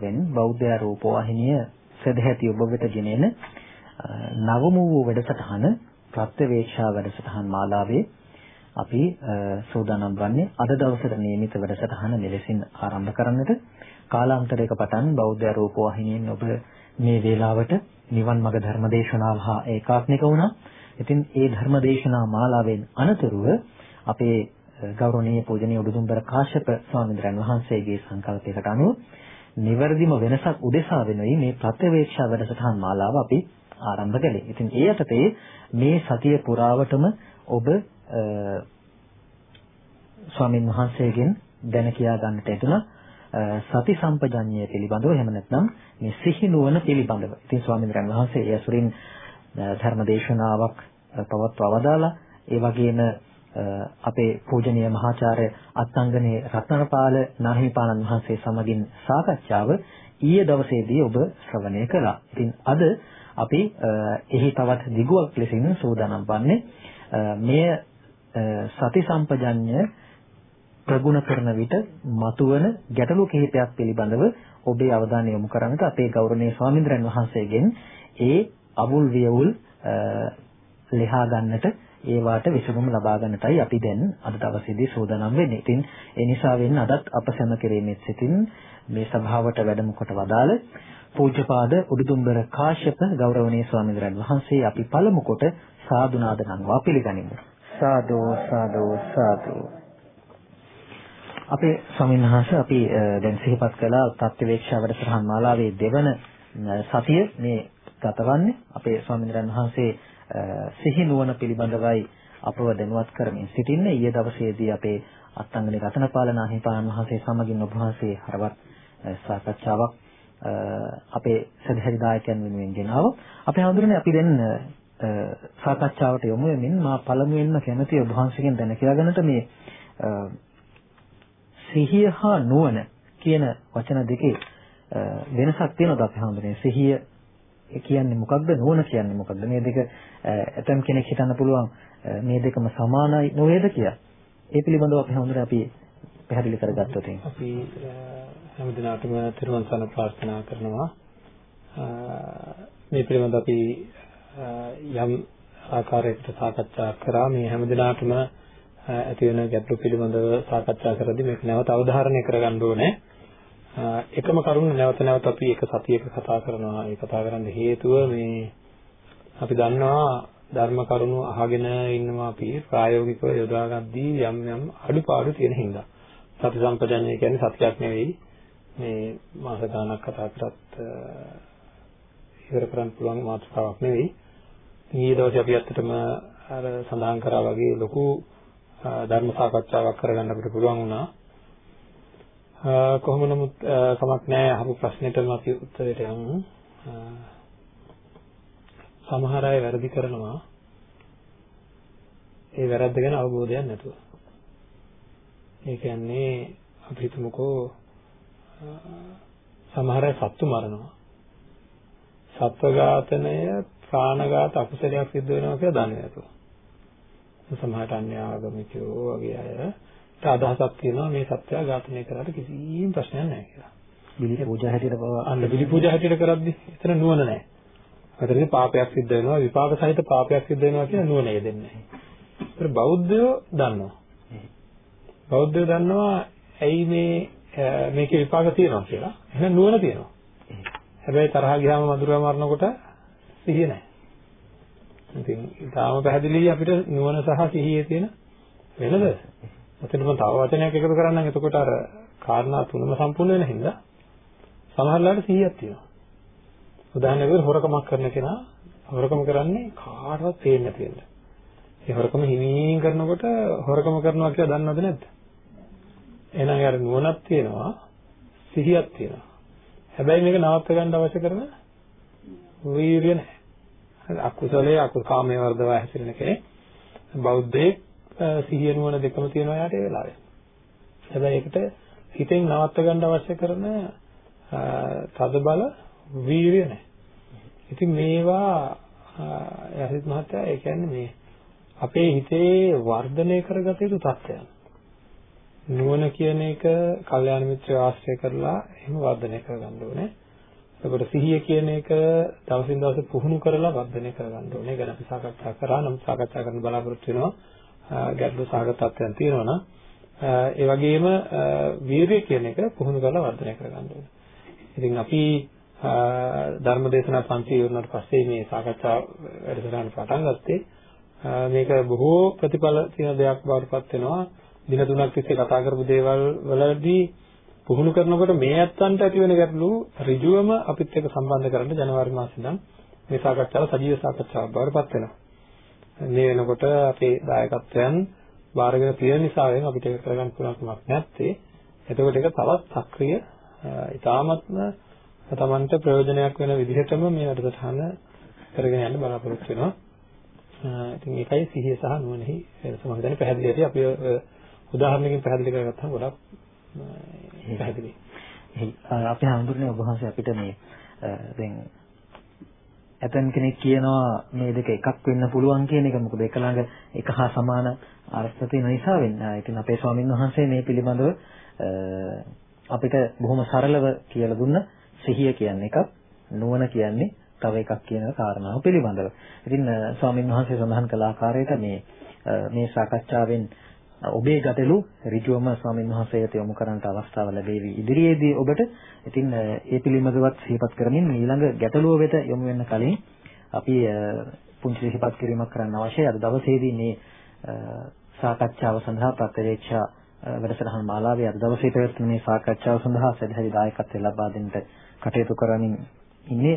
උදෙසාවෙන් බෞද්ධ රූපවාහිනිය සදැහැති ඔබ වෙත ගෙනෙන නවම වූ වැඩසටහන ප්‍රත්‍යවේක්ෂා වැඩසටහන් මාලාවේ අපි සූදානම් වන්නේ අද දවසට නියමිත වැඩසටහන මෙලෙසින් ආරම්භ කරන්නට කාලාන්තරයක පටන් බෞද්ධ රූපවාහිනියෙන් ඔබ මේ වේලාවට නිවන් මඟ ධර්මදේශනාව හා ඒකාත්මික වුණා. ඉතින් ඒ ධර්මදේශනා මාලාවෙන් අනතුරුව අපේ ගෞරවනීය පූජනීය උඩුදුම්බර කාශ්‍යප ස්වාමීන් වහන්සේගේ සංකල්පයකට අනුව නිවැරදිම වෙනසක් උදෙසා වෙනුයි මේ ප්‍රත්‍යවේක්ෂා වැඩසටහන් මාලාව අපි ආරම්භ කළේ. ඉතින් ඒ යටතේ මේ සතිය පුරාවටම ඔබ ස්වාමින් වහන්සේගෙන් දැන කියා ගන්නට ඇතුණ සති සම්පජඤ්ඤය පිළිබඳව එහෙම නැත්නම් මේ සිහි නුවණ පිළිබඳව. ඉතින් ස්වාමීන් වහන්සේ ඒ අසුරින් ධර්ම දේශනාවක් පවත්වා වදාලා ඒ වගේම අපේ පූජනීය මහාචාර්ය අත්ංගනේ රත්නපාල නාහිමිපාණන් වහන්සේ සමගින් සාකච්ඡාව ඊයේ දවසේදී ඔබ ශ්‍රවණය කළා. ඉතින් අද අපි එහි තවත් දිගුවක් ලෙසින් සූදානම් වන්නේ මෙය සති සම්පජඤ්ඤ ප්‍රගුණ කරන විට මතුවන ගැටලු කිහිපයක් පිළිබඳව ඔබේ අවධානය යොමු කරන්නට අපේ ගෞරවනීය ස්වාමීන්ද්‍රයන් වහන්සේගෙන් ඒ අවුල් වියවුල් ලියා ගන්නට ඒවාට විසඳුම් ලබා ගන්නටයි අපි දැන් අද දවසේදී සූදානම් වෙන්නේ. ඉතින් ඒ නිසා වෙන්න අදත් අප සැම කෙරෙමින් සිටින් මේ සභාවට වැඩම කොට වදාළ පූජ්‍යපාද උඩුදුම්බර කාශ්‍යප ගෞරවනීය ස්වාමීන් වහන්සේ අපි පළමු කොට සාදුනාද නම්වා පිළිගනිමු. සාදු සාදු සාදු අපේ ස්වාමීන් වහන්සේ අපි දැන් සිහිපත් කළා තත්ත්වේක්ෂා වැඩසටහන් මාලාවේ දෙවන සතිය මේ ගතවන්නේ අපේ ස්වාමීන් වහන්සේ සිහි නුවණ පිළිබඳවයි අපව දැනුවත් කරමින් සිටින්නේ ඊයේ දවසේදී අපේ අත්ංගනේ රතනපාල නාහිපාණන් වහන්සේ සමගින් ඔබ වහන්සේ හරවත් සාකච්ඡාවක් අපේ සදහැරි දායකයන් වෙනුවෙන් ගෙනාව. අපි හඳුරන්නේ අපි දැන් සාකච්ඡාවට යොමු වෙමින් මා පළමුවෙන්ම කැමති ඔබ වහන්සේගෙන් දැන කියලා ගන්නට මේ සිහිය හා නුවණ කියන වචන දෙකේ වෙනසක් තියෙනවද අපි හඳුනන්නේ සිහිය කියන්නේ මොකක්ද? නුවණ කියන්නේ මොකක්ද? මේ දෙක ඇතම් කෙනෙක් හිතන්න පුළුවන් මේ දෙකම සමානයි නොවේද කියලා. ඒ පිළිබඳව අපි හඳුනන්නේ අපි පැහැදිලි කරගත්තොත් අපි හැමදිනාටම තෙරුවන් සරණ ප්‍රාර්ථනා කරනවා. මේ පිළිබඳව අපි යම් ආකාරයකට සාකච්ඡා කරා. මේ හැමදිනාටම ඇති වෙන ගැටලු පිළිබඳව සාකච්ඡා කරද්දී මේක නැවත අවධාරණය කරගන්න ඕනේ. එකම කරුණ නැවත නැවත අපි එක සතියක කතා කරනවා. ඒ කතා කරන්න හේතුව මේ අපි දන්නවා ධර්ම කරුණු අහගෙන ඉන්නවා අපි ප්‍රායෝගිකව යොදාගද්දී යම් යම් අඩුපාඩු තියෙන හින්දා. සති සම්පජඤ්ඤය කියන්නේ සතියක් නෙවෙයි. මේ මාස ගාණක් කතා කරත් ඉවර කරන්න පුළුවන් මාතෘකාවක් නෙවෙයි. ඊයේ දවසේ අපි ඇත්තටම අර සඳහන් කරා වගේ ලොකු ධර්ම සාකච්ඡාවක් කරගන්න අපිට පුළුවන් වුණා. කොහොම නමුත් කමක් නැහැ අහපු ප්‍රශ්නෙටම අපි උත්තරයට යමු. සමහර අය වැරදි කරනවා. ඒ වැරද්ද ගැන අවබෝධයක් නැතුව. ඒ කියන්නේ අපි හිතමුකෝ සමහර අය සත්තු මරනවා. සත්ව ඝාතනය ප්‍රාණඝාත අකුසලයක් සිද්ධ වෙනවා කියලා දන්නේ නැතුව. සමහරට අන්‍ය ආගමිකයෝ වගේ අයට අදහසක් තියෙනවා මේ සත්‍යය ඝාතනය කරාට කිසිම ප්‍රශ්නයක් නැහැ කියලා. බිලි පූජා හැටියට බව අන්න බිලි පූජා හැටියට කරද්දි එතන නුවණ නැහැ. අතරේ පාපයක් සිද්ධ වෙනවා විපාක සහිත පාපයක් සිද්ධ වෙනවා කියන නුවණ යෙදෙන්නේ නැහැ. ඒතර බෞද්ධයෝ දන්නවා. බෞද්ධයෝ දන්නවා ඇයි මේ මේකේ විපාක තියෙනවා කියලා. එහෙනම් නුවණ තියෙනවා. හැබැයි තරහ ගියාම මధుරව මරනකොට සිහිය නැහැ. ඉතින් ඊටාම පැහැදිලි අපිට නුවණ සහ සිහියේ තියෙන වෙනද? ඔතන මම තව වචනයක් එකතු කරන්නම් එතකොට අර කාරණා තුනම සම්පූර්ණ වෙන හින්දා සමහරලාට සිහියක් තියෙනවා. උදාහරණයක් විදිහට හොරකමක් කරන කෙනා හොරකම කරන්නේ කාටවත් පේන්නේ නැති වෙන්න. ඒ හොරකම හිමින් කරනකොට හොරකම කරනවා කියලා දන්නවද නැද්ද? එහෙනම් යාර නුවණක් තියෙනවා සිහියක් තියෙනවා. හැබැයි මේක නවත්ත ගන්න අවශ්‍ය කරන වීර්ය නැහැ. අකුසලයේ අකුස කාමයේ වර්ධව හැසිරෙන කෙනෙක් බෞද්ධයෙක් සිහිය නුවණ දෙකම තියෙනවා යාට ඒ වෙලාවේ. හැබැයි ඒකට හිතෙන් නවත්ත ගන්න අවශ්‍ය කරන තද බල වීර්ය නැහැ. ඉතින් මේවා යහිත් මහත්තයා ඒ කියන්නේ මේ අපේ හිතේ වර්ධනය කරගත යුතු තත්ත්වයන්. නුවණ කියන එක කල්යාණ මිත්‍රය ආශ්‍රය කරලා එහෙම වර්ධනය කරගන්න ඕනේ. එතකොට සිහිය කියන එක දවසින් දවස පුහුණු කරලා වර්ධනය කරගන්න ඕනේ. ගැන අපි සාකච්ඡා කරා නම් සාකච්ඡා කරන්න බලාපොරොත්තු වෙනවා. ගැටළු සාගත තත්ත්වයන් තියෙනවා නම් ඒ වගේම වීරිය කියන එක පුහුණු කරලා වර්ධනය කරගන්න ඕනේ. ඉතින් අපි ධර්මදේශනා පන්ති ඉවරනට පස්සේ මේ සාකච්ඡා වැඩසටහන පටන් ගත්තේ මේක බොහෝ ප්‍රතිඵල තියෙන දෙයක් බවට පත් වෙනවා. දින තුනක් තිස්සේ කතා කරපු දේවල් වලදී පුහුණු කරනකොට මේ ඇත්තන්ට ඇති වෙන ගැටලු ඍජුවම අපිත් එක්ක සම්බන්ධ කරන්න ජනවාරි මාසෙ ඉඳන් මේ සාකච්ඡාව සජීව සාකච්ඡාවක් බවට පත් වෙනවා. මේ වෙනකොට අපේ දායකත්වයන් බාරගෙන තියෙන නිසාවෙන් අපිට ඒක කරගන්න පුළුවන් කමක් නැත්තේ. එතකොට ඒක තවත් සක්‍රිය ඊ타මත්ම තමන්ට ප්‍රයෝජනයක් වෙන විදිහටම මේ වැඩසටහන කරගෙන යන්න බලාපොරොත්තු වෙනවා. ඉතින් ඒකයි සිහිය සහ නුවණෙහි වෙනස මම හිතන්නේ පැහැදිලියි අපි උදාහරණයකින් පැහැදිලි කරගත්තාම ගොඩක් පැහැදිලි. අපි හඳුරන්නේ ඔබ වහන්සේ අපිට මේ දැන් ඇතන් කෙනෙක් කියනවා මේ දෙක එකක් වෙන්න පුළුවන් කියන එක මොකද එක ළඟ එක හා සමාන අර්ථ තියෙන නිසා වෙන්නේ. ඉතින් අපේ ස්වාමීන් වහන්සේ මේ පිළිබඳව අපිට බොහොම සරලව කියලා දුන්න සිහිය කියන්නේ එකක් නුවණ කියන්නේ තව එකක් කියන කාරණාව පිළිබඳව. ඉතින් ස්වාමීන් වහන්සේ සඳහන් කළ ආකාරයට මේ මේ සාකච්ඡාවෙන් ඔබේ ගැටලු ඍජුවම ස්වාමීන් වහන්සේට යොමු කරන්නට අවස්ථාව ලැබෙවි ඉදිරියේදී ඔබට. ඉතින් ඒ පිළිබඳවත් සිහිපත් කරමින් ඊළඟ ගැටලුව වෙත යොමු වෙන්න කලින් අපි පුංචි සිහිපත් කිරීමක් කරන්න අවශ්‍යයි. අද දවසේදී මේ සාකච්ඡාව සඳහා ප්‍රත්‍යක්ෂ වැඩසටහන් මාලාවේ අද දවසේ පැවැත්වෙන මේ සාකච්ඡාව සඳහා සදහරි දායකත්වය ලබා දෙන්නට කටයුතු කරමින් ඉන්නේ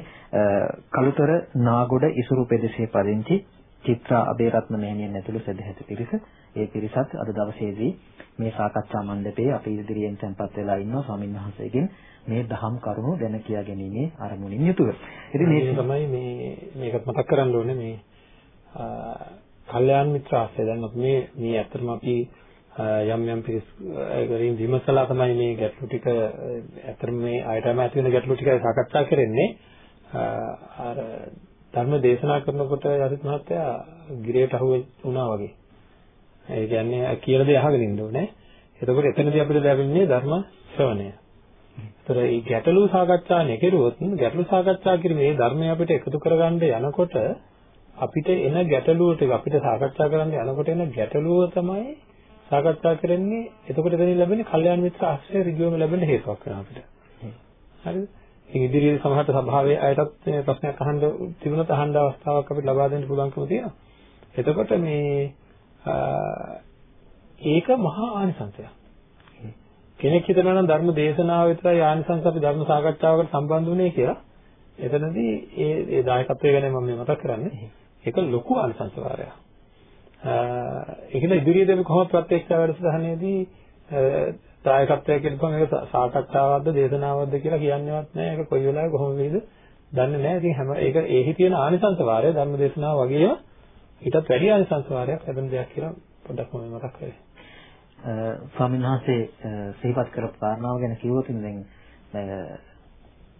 කලුතර නාගොඩ ඉසුරු පෙදෙසේ පදිංචි චිත්‍රා අබේරත්න මෑණියන් ඇතුළු සදැහැති පිරිස ඒ පිරිසත් අද දවසේදී මේ සාකච්ඡා මණ්ඩපයේ අපි ඉදිරියෙන් tempත් වෙලා ඉන්නවා ස්වාමීන් වහන්සේගෙන් මේ දහම් කරුණු දැන කියා ගැනීමේ අරමුණින් යුතුව. ඉතින් මේ තමයි මේ මේකත් මතක් කරන්න ඕනේ මේ කල්යාණ මිත්‍ර ආශ්‍රය දැන් අපි මේ මේ ඇත්තටම අපි යම් යම් පිරිස් වලින් විමසලා තමයි මේ ගැටලු ටික ඇත්තටම මේ ආයතනම ඇති වෙන ගැටලු ටික සාකච්ඡා කරන්නේ. අර ධර්ම දේශනා කරනකොට යරිත් මහත්තයා ගිරේට අහු වුණා වගේ. ඒ කියන්නේ කියන දේ අහගෙන ඉන්න ඕනේ. එතකොට එතනදී අපිට ලැබෙන්නේ ධර්ම ශ්‍රවණය. ඒතර මේ ගැටලු සාකච්ඡා නෙකරුවොත් ගැටලු සාකච්ඡා කිරීමේ ධර්මය අපිට එකතු කරගන්න යනකොට අපිට එන ගැටලුව ටික අපිට සාකච්ඡා කරන්න යනකොට එන ගැටලුව තමයි සාකච්ඡා කරන්නේ. එතකොට එතනින් ලැබෙන්නේ කල්යාණ මිත්‍ර ආශ්‍රය ඍජුවම ලැබෙන හේතුවක් වෙනවා අපිට. හරිද? ඉතින් ඉදිරියේ සමහරට සභාවේ අයටත් මේ ප්‍රශ්නයක් අහන්න තිබුණත් අහන්න අවස්ථාවක් අපිට ලබා දෙන්න පුළුවන්කම තියෙනවා. එතකොට මේ ඒක මහා ආනිසංසයක්. කෙනෙක් හිතනවා නම් ධර්ම දේශනාව විතරයි ආනිසංස අපි ධර්ම සාකච්ඡාවකට සම්බන්ධ වුණේ කියලා. එතනදී ඒ ඒ දායකත්වය ගැන මම මතක් කරන්නේ. ඒක ලොකු ආනිසංස වාරයක්. ඒකද ඉදිරියේදී අපි කොහොමද ප්‍රත්‍යක්ෂ වැඩසටහනේදී දායකත්වය කියනකම් ඒක සාකච්ඡාවක්ද දේශනාවක්ද කියලා කියන්නේවත් නැහැ. ඒක කොයි වෙලාවෙ කොහොම වෙයිද දන්නේ නැහැ. ඉතින් හැම ඒක ඒහි තියෙන ආනිසංස වාරය ධර්ම දේශනාව වගේම ඊටත් වැඩි ආනිසංස වාරයක් ලැබෙන දෙයක් කියලා පොඩ්ඩක් මම මතක් කරේ. ස්වාමීන් වහන්සේ සිහිපත් කරපු කාරණාව ගැන කිව්වොත් දැන්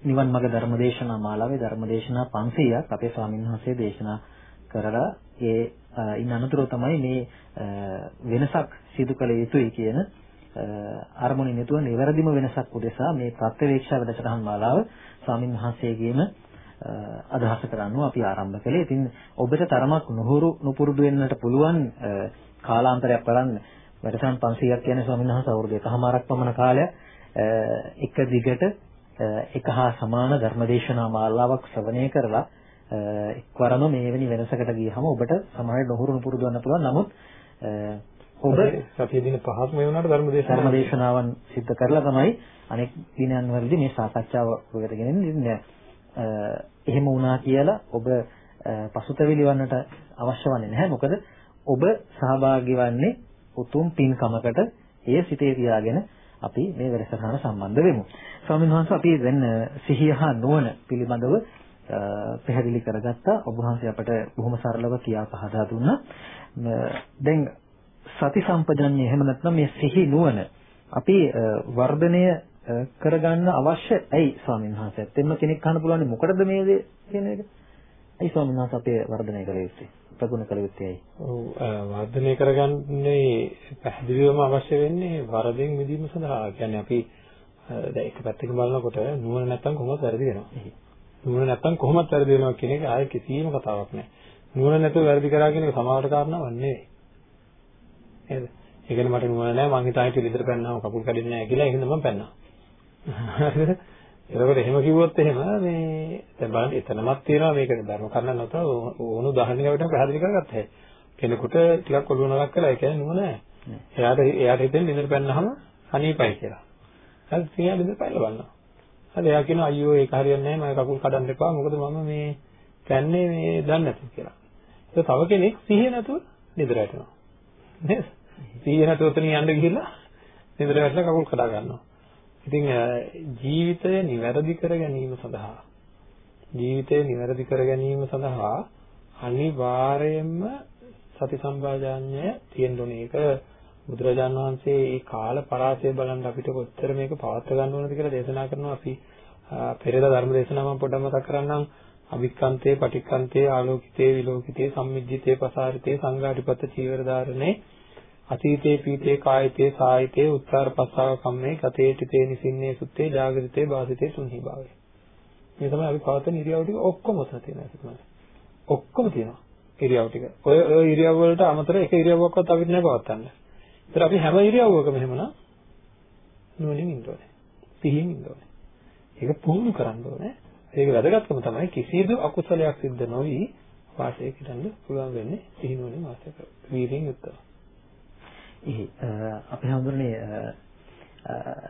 නිවන් මඟ ධර්මදේශනා මාලාවේ ධර්මදේශනා 500ක් අපේ ස්වාමීන් වහන්සේ දේශනා කරලා ඒ ඉන්න අනතුරු තමයි මේ වෙනසක් සිදු කළ යුතුයි කියන අරමුණින් යුතුව නිවැරදිම වෙනසක් උදෙසා මේ ප්‍රත්‍යවේක්ෂා වැඩසටහන් මාලාව ස්වාමින් වහන්සේගේම අදහස කරන්නව අපි ආරම්භ කළේ. ඉතින් ඔබට තරමක් නුහුරු නුපුරුදු වෙන්නට පුළුවන් කාලාන්තරයක් බලන්න වැඩසටහන් 500ක් කියන්නේ ස්වාමීන් වහන්සේ අවුරුදු එකහමාරක් පමණ කාලයක් එක දිගට එක හා සමාන ධර්මදේශනා මාලාවක් ශ්‍රවණය කරලා එක්වරම මේ වෙනි වෙනසකට ගියහම ඔබට සමහරවිට නුහුරු නුපුරුදු වෙන්න පුළුවන්. නමුත් ඔබ සතිය දින පහක් මේ වුණාට ධර්ම දේශනා ධර්ම දේශනාවන් සිද්ධ කරලා තමයි අනෙක් දිනයන් වලදී මේ සාකච්ඡාව කරගෙන ඉන්නේ. එහෙම වුණා කියලා ඔබ පසුතැවිලි වන්නට අවශ්‍ය වන්නේ නැහැ. මොකද ඔබ සහභාගී වන්නේ උතුම් පින්කමකට ඒ සිතේ තියාගෙන අපි මේ වැඩසටහන සම්බන්ධ වෙමු. ස්වාමීන් වහන්සේ අපි දැන් සිහිය හා නුවණ පිළිබඳව පැහැදිලි කරගත්තා. ඔබ වහන්සේ අපට බොහොම සරලව කියා පහදා දුන්නා. දැන් සති සම්පජන්‍ය එහෙම නැත්නම් මේ සිහි නුවණ අපි වර්ධනය කරගන්න අවශ්‍ය ඇයි ස්වාමීන් වහන්සේ? එතෙම කෙනෙක් අහන්න පුළුවන් මොකටද මේ දේ කියන එක? ඇයි ස්වාමීන් වහන්සේ අපේ වර්ධනය කළ යුත්තේ? ප්‍රගුණ කළ යුත්තේයි. ඔව් වර්ධනය කරගන්නේ පැහැදිලිවම අවශ්‍ය වෙන්නේ වරදෙන් මිදීම සඳහා. කියන්නේ අපි දැන් එක පැත්තකින් බලනකොට නුවණ නැත්තම් කොහොමද වැරදි වෙනවා. නුවණ නැත්තම් කොහොමද වැරදි වෙනවා කියන එක ආයේ කිසිම කතාවක් නැහැ. නුවණ නැතුව වැරදි කරා කියන එක සමාවට කාරණාවක් නෙවෙයි. නේද? ඒ කියන්නේ මට නුවණ නැහැ මං හිතාන්නේ පිළිදෙර පැන්නාම කකුල් කැඩෙන්නේ නැහැ කියලා ඒකෙන්ද මම පැන්නා. එතකොට එහෙම කිව්වොත් එහෙම මේ දැන් බලන්න එතනමත් තියෙනවා මේක ධර්ම කන්න නැතව ඕන උදාහරණයකට පැහැදිලි කරගත්ත හැකි. කෙනෙකුට ටිකක් ඔළුව නරක් කළා ඒ කියන්නේ නුවණ. එයාට එයාට හිතෙන් ලිඳට පැන්නාම අනීපයි කියලා. හරි තියා ලිඳට පැනලා බලනවා. හරි එයා කියනවා අයියෝ ඒක හරියන්නේ නැහැ මම කකුල් කඩන්න එපා මොකද මම මේ පැන්නේ මේ දන්නේ නැතුව කියලා. ඒක තව කෙනෙක් සිහිය නැතුව නිදර වැටෙනවා. නේද? සිහිය නැතුව උතනින් යන්න ගිහිල්ලා නිදර වැටලා කකුල් කඩා ගන්නවා. ඉතින් ජීවිතය නිවැරදි කර ගැනීම සඳහා ජීවිතය නිවැරදි කර ගැනීම සඳහා අනිවාර්යයෙන්ම සති සම්පජාඤ්ඤය තියෙන්න ඕනේ. ඒක බුදුරජාණන් වහන්සේ මේ කාල පරාසය බලන් අපිට කොච්චර මේක පවත් ගන්න ඕනද කියලා දේශනා කරනවා අපි පෙරේද ධර්ම දේශනාව මම පොඩ්ඩක් මතක් කරන්නම් අවික්කන්තේ පටික්කන්තේ ආලෝකිතේ විලෝකිතේ සම්මිජ්ජිතේ පසාරිතේ සංඝාටිපත චීවර ධාරණේ අතීතේ පීතේ කායිතේ සායිතේ උත්තාර පස්සාව කම්මේ ගතේටිතේ නිසින්නේ සුත්තේ ජාගරිතේ වාසිතේ තුන්හි භාවය මේ තමයි අපි පවත්වන ඉරියව් ටික ඔක්කොම ඔතන තියෙනවා ඔක්කොම තියෙනවා ඉරියව් ටික ඔය ඔය ඉරියව් වලට අමතර එක ඉරියව්වක්වත් අපිට නෑ පවත්වන්න. ඒතර අපි හැම ඉරියව්වකම එහෙමනම් නුවණින් ඉන්න ඕනේ. සිහියෙන් ඉන්න ඕනේ. ඒක පුහුණු කරන්න ඕනේ. ඒක වැදගත්කම තමයි කිසිදු අකුසලයක් සිද්ධ නොවි වාසය කරන්න පුළුවන් වෙන්නේ සිහිනුවණින් වාසය කර. වීර්යයෙන් යුක්තව. ඉහි අපි හඳුනන්නේ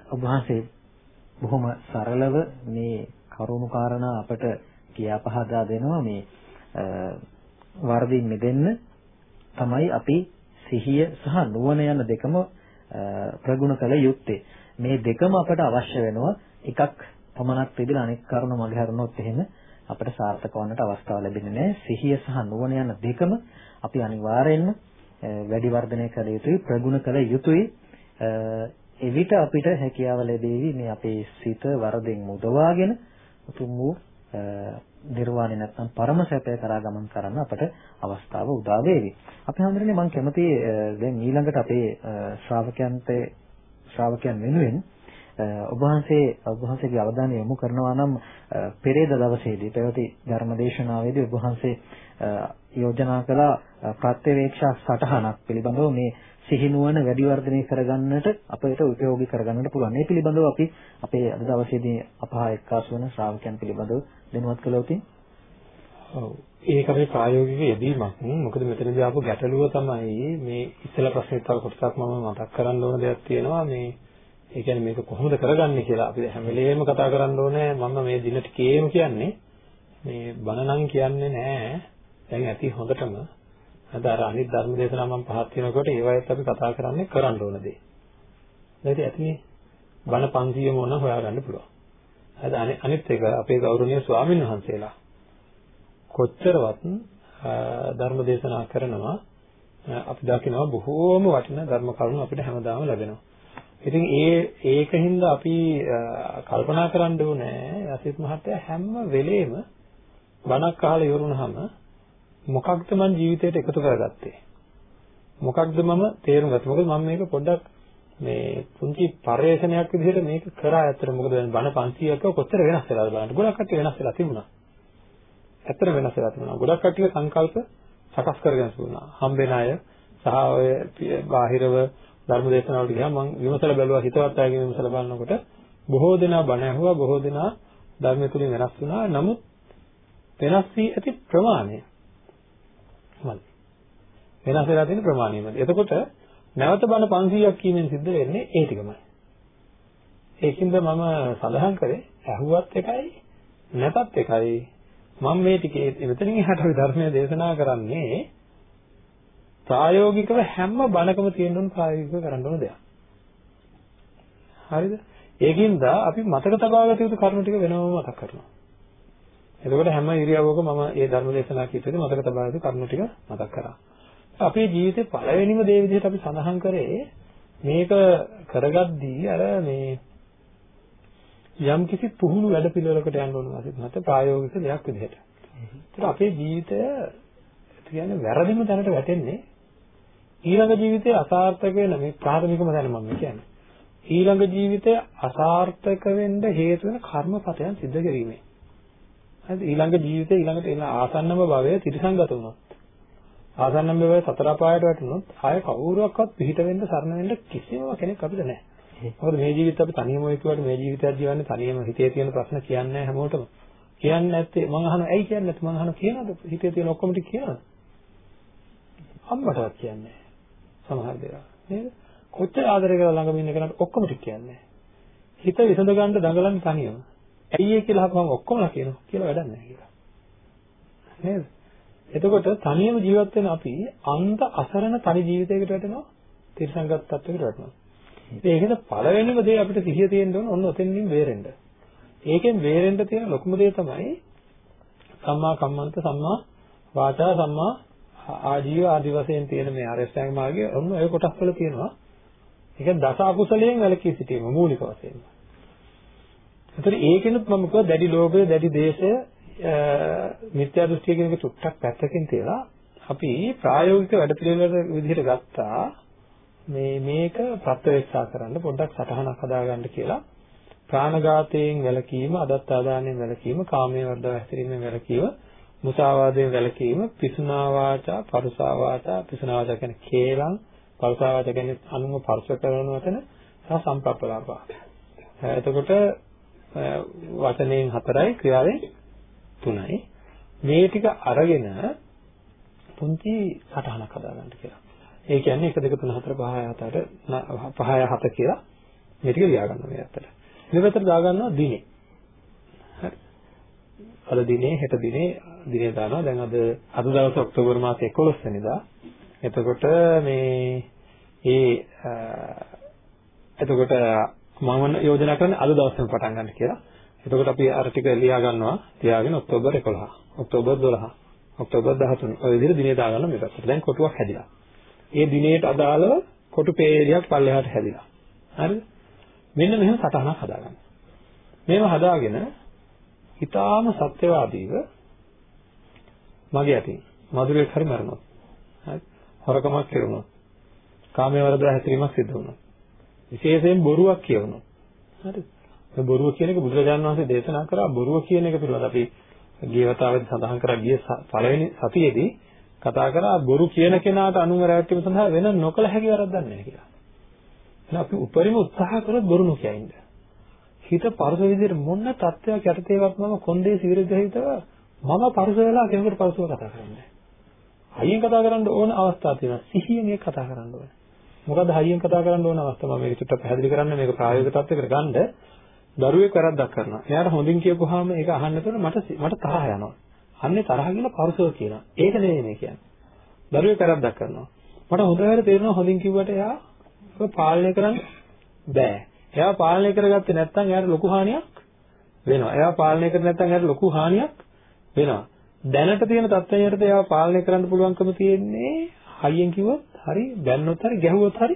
ඔබ වහන්සේ බොහොම සරලව මේ කරුණු කාරණා අපට කියා පහදා දෙනවා මේ වර්ධින් මිදෙන්න තමයි අපි සිහිය සහ නුවණ යන දෙකම ප්‍රගුණ කළ යුත්තේ. මේ දෙකම අපට අවශ්‍ය වෙනවා. එකක් පමණක් තිබිලා අනෙක් කරුණ මගහැරුණොත් එහෙම අපට සාර්ථක වන්නට අවස්ථාව ලැබෙන්නේ නැහැ. සිහිය සහ නුවණ යන දෙකම අපි අනිවාර්යෙන්ම වැඩි වර්ධනය කළ යුතුයි ප්‍රගුණ කළ යුතුයි එවිට අපිට හැකියාව ලැබෙවි මේ අපේ සිත වරදෙන් මුදවාගෙන උතුම් වූ නිර්වාණය නැත්නම් පරම සැපය කරා ගමන් කරන්න අපට අවස්ථාව උදා වේවි. අපි හඳුනන්නේ මම කැමති දැන් ඊළඟට අපේ ශ්‍රාවකයන්ට ශ්‍රාවකයන් වෙනුවෙන් ඔබ වහන්සේ ඔබ වහන්සේගේ අවධානය යොමු කරනවා නම් පෙරේද දවසේදී පැවති ධර්මදේශනාවේදී ඔබ වහන්සේ යෝජනා කළ ප්‍රත්‍යවේක්ෂා සටහනක් පිළිබඳව මේ සිහිනුවන වැඩි වර්ධනය කරගන්නට අපිට උපයෝගී කරගන්නට පුළුවන්. මේ පිළිබඳව අපි අපේ අද දවසේදී අපහා එක්කාසු වෙන ශ්‍රාවකයන් පිළිබඳව දැනුවත් කළොත් ඔව්. ඒක අපේ ප්‍රායෝගික යෙදීමක්. මොකද මෙතනදී ආපු ගැටලුව තමයි මේ ඉස්සෙල්ලා ප්‍රශ්නෙත් තව කොටසක් මම මතක් කරන්න ඕන දෙයක් තියෙනවා. මේ ඒ කියන්නේ මේක කොහොමද කරගන්නේ කියලා අපි හැම වෙලේම කතා කරන්න ඕනේ. මම මේ දින ටිකේම කියන්නේ මේ බණ නම් කියන්නේ නෑ. දැන් ඇති හොඳටම අද අර අනිත් ධර්ම දේශනා මම පහත් වෙනකොට ඒවයිත් අපි කතා කරන්නේ කරන්න ඕන දේ. දැන් ඇතිනේ බණ 500 මොන හොයාගන්න පුළුවන්. හරිද අනිත් එක අපේ ගෞරවනීය ස්වාමීන් වහන්සේලා කොච්චරවත් ධර්ම දේශනා කරනවා අපි දකිනවා බොහෝම වටිනා ධර්ම කරුණු අපිට හැමදාම ලැබෙනවා. ඉතින් ඒ ඒකින්ද අපි කල්පනා කරන්න ඕනේ යසිත් මහත්තයා හැම වෙලේම බණක් අහලා ඉවරුනහම මොකක්ද මම ජීවිතයට එකතු කරගත්තේ? මොකක්ද මම තේරුම් ගත්තේ? මොකද මම මේක පොඩ්ඩක් මේ පුංචි පරිශ්‍රණයක් විදිහට මේක කරා ඇත්තට මොකද බණ 500ක කොච්චර වෙනස් වෙලාද බලන්න. ගොඩක් කට්ටිය වෙනස් වෙලා තිබුණා. ඇත්තට වෙනස් වෙලා තිබුණා. ගොඩක් කට්ටිය සංකල්ප සකස් කරගෙන තිබුණා. හම්බෙන අය සහ ඔය බාහිරව ධර්ම දේශනාවලට ගියාම මම විමසලා බැලුවා හිතවත් අයගෙන් විමසලා බලනකොට බොහෝ දෙනා බණ ඇහුවා බොහෝ දෙනා ධර්මය තුලින් වෙනස් වුණා. නමුත් වෙනස් වී ඇති ප්‍රමාණය මදි වෙනස් වෙලා තියෙන ප්‍රමාණය මදි එතකොට නැවත බණ 500ක් කීමෙන් සිද්ධ වෙන්නේ ඒ ටිකමයි ඒකින්ද මම සඳහන් කරේ ඇහුවත් එකයි නැතත් එකයි මම මේ ටිකේ මෙතනින් එහාට ධර්මය දේශනා කරන්නේ ප්‍රායෝගිකව හැම බණකම තියෙන උන් ප්‍රායෝගිකව කරන්න ඕන දෙයක්. හරිද? ඒකින්ද අපි මතක තබා ගත යුතු කරුණු ටික වෙනම මතක් කරනවා. එතකොට හැම ඉරියව්වකම මම මේ ධර්ම දේශනා කීපෙදි මතක තබා යුතු කරුණු ටික මතක් කරා. අපේ ජීවිතේ පළවෙනිම දේ විදිහට අපි සඳහන් කරේ මේක කරගද්දී අර මේ යම් කිසි පුහුණු වැඩ පිළිවෙලකට යන්න ඕන නැති ප්‍රායෝගික දෙයක් විදිහට. ඒත් අපේ ජීවිතය කියන්නේ වැරදිම තැනට වැටෙන්නේ ඊළඟ ජීවිතේ අසාර්ථක වෙන මේ ප්‍රාථමිකම දැන මම කියන්නේ. ඊළඟ ජීවිතේ අසාර්ථක වෙන්න හේතු වෙන කර්මපතයන් සිද්ධ කිරීමේ. හරිද? ඊළඟ ජීවිතේ ඊළඟට එන ආසන්නම භවය ත්‍රිසංගත වුණොත්. ආසන්නම භවය සතර පායට වැටුණොත් ආය කවුරුවක්වත් පිහිට වෙන්න සරණ වෙන්න කිසිම කෙනෙක් අපිට නැහැ. මොකද මේ ජීවිත අපි තනියම ඔය කිව්වට මේ ජීවිතයක් ජීවන්නේ තනියම හිතේ තියෙන ප්‍රශ්න කියන්නේ හැමෝටම. කියන්නේ නැත්තේ මම අහනවා ඇයි කියන්නේ නැත්තේ මම අහනවා කියනද හිතේ තියෙන ඔක්කොම ටික කියනද? අම්මටවත් කියන්නේ සමහර දේවල් නේද? කොච්චර ආදරය කරලා ළඟම ඉන්න කෙනාට ඔක්කොම ටික කියන්නේ හිත විසඳ ගන්න දඟලන්නේ තනියම. ඇයි ඒ කියලා අහපුවම ඔක්කොමලා කියනවා කියලා වැඩක් නැහැ කියලා. නේද? එතකොට තනියම ජීවත් වෙන අපි අන්ත අසරණ තනි ජීවිතයකට වැටෙනවා. තිරසංගත තත්ත්වයකට වැටෙනවා. ඒකද පළවෙනිම දේ අපිට සිහිය තියෙන්න ඕන ඔන්න ඔතෙන්ින් බේරෙන්න. ඒකෙන් බේරෙන්න තියෙන ලොකුම දේ තමයි සම්මා කම්මන්ත සම්මා වාචා සම්මා ආජීව ආදි වශයෙන් තියෙන මේ ආරස්ථාංග මාර්ගය ඔන්න ඔය කොටස් වල තියෙනවා. ඒක දස අකුසලයෙන් වැළකී සිටීම මූලික වශයෙන්. ඒතර ඒකෙනුත් මම කිව්වා දැඩි ලෝභය, දැඩි දේශය, මිත්‍යා දෘෂ්ටිය කියන එක චුට්ටක් පැත්තකින් තියලා අපි ප්‍රායෝගික වැඩපිළිවෙල විදිහට ගත්තා මේ මේක ප්‍රත්‍යක්ෂා කරන්න පොඩ්ඩක් සටහනක් හදාගන්න කියලා ප්‍රාණඝාතයෙන් වැළකීම, අදත්තාදානයෙන් වැළකීම, කාමයේ වර්ධව හැසිරීමෙන් වැළකීම, මුසාවාදයෙන් වැළකීම, පිසුනා වාචා, පරුසා වාචා, පිසුනා වාචා කියන්නේ කේලම්, පරුසා වාචා කියන්නේ අනුම පරුස කරන වචන සහ සම්ප්‍රප්පලාපා. එතකොට වචනයෙන් හතරයි ක්‍රියාවෙන් තුනයි. මේ ටික අරගෙන පුංචි සටහනක් හදාගන්න කියලා. ඒ කියන්නේ 1 2 3 4 5 6 5 7 කියලා මේ ටික ලියා ගන්න මේ අතට. ඊළඟට දාගන්නවා දිනේ. හරි. අද දිනේ හෙට දිනේ දිනේ දානවා. දැන් අද අද දවස් ඔක්තෝබර් මාසේ 11 වෙනිදා. එතකොට මේ ඒ එතකොට මම යෝජනා කරන්නේ අද දවසේම පටන් ගන්න කියලා. එතකොට අපි අර ටික ලියා ගන්නවා. තියාගෙන ඔක්තෝබර් 11, ඔක්තෝබර් 12, ඔක්තෝබර් 13 ඔය විදිහට දිනේ දාගන්න මේ පැත්තට. දැන් කොටුවක් හැදිලා. ඒ දිනේට අදාළව කොටු පේලියක් පල්ලෙහාට හැදිලා. හරිද? මෙන්න මෙහෙම සටහනක් හදාගන්න. මේව හදාගෙන ඊටාම සත්‍යවාදීව මගේ අතින් මధుරයක් හරි මරනවා. හරි? හොරකමක් කරුණා. කාමයේ වරද හැසිරීමක් සිදු වුණා. විශේෂයෙන් බොරුවක් කියවනවා. හරිද? මේ බොරුව කියන එක බුදුරජාණන් වහන්සේ දේශනා කරා බොරුව කියන එක පිළිබඳව අපි ගියවතාවේදී සඳහන් කරා ගිය පළවෙනි සතියේදී කතා කරා බොරු කියන කෙනාට අනුම රැවටීම සඳහා වෙන නොකල හැකි වරද්දක් නැහැ කියලා. එහෙනම් අපි උපරිම උත්සාහ කරොත් බොරු නොකිය ඉන්න. හිත පරස විදිහට මොන තත්ත්වයක් යටතේවත් මම කොන්දේසි විරුද්ධහිතව මම පරස වෙලා කෙනෙකුට පරසව කතා කරන්නේ හයියෙන් කතා කරන්න ඕන අවස්ථා තියෙනවා. සිහියෙන් ඒක කතා කරන්න ඕනේ. මොකද හයියෙන් කතා කරන්න ඕන අවස්ථාව මම මේක චුට්ටක් පැහැදිලි කරන්න මේක ප්‍රායෝගික තත්ත්වයකට ගන්න දරුවෙක් වැරද්දක් කරනවා. එයාට හොඳින් කියපුවාම ඒක අහන්නතොට මට මට තරහ යනවා. අන්නේ තරහ කියලා පරුසව කියනවා. ඒක නෙවෙයි මේ කියන්නේ. දරුවෙක් වැරද්දක් කරනවා. මට හොඳට තේරෙනවා හොඳින් කිව්වට එයා පාලනය කරන්න බෑ. එයා පාලනය කරගත්තේ නැත්නම් එයාට ලොකු හානියක් වෙනවා. එයා පාලනය කරේ නැත්නම් එයාට ලොකු හානියක් වෙනවා. දැනට තියෙන තත්ත්වයට එයා පාලනය කරන්න පුළුවන්කම තියෙන්නේ හයියෙන් කිව්වොත් හරි, දැන්නොත් හරි, ගැහුවොත් හරි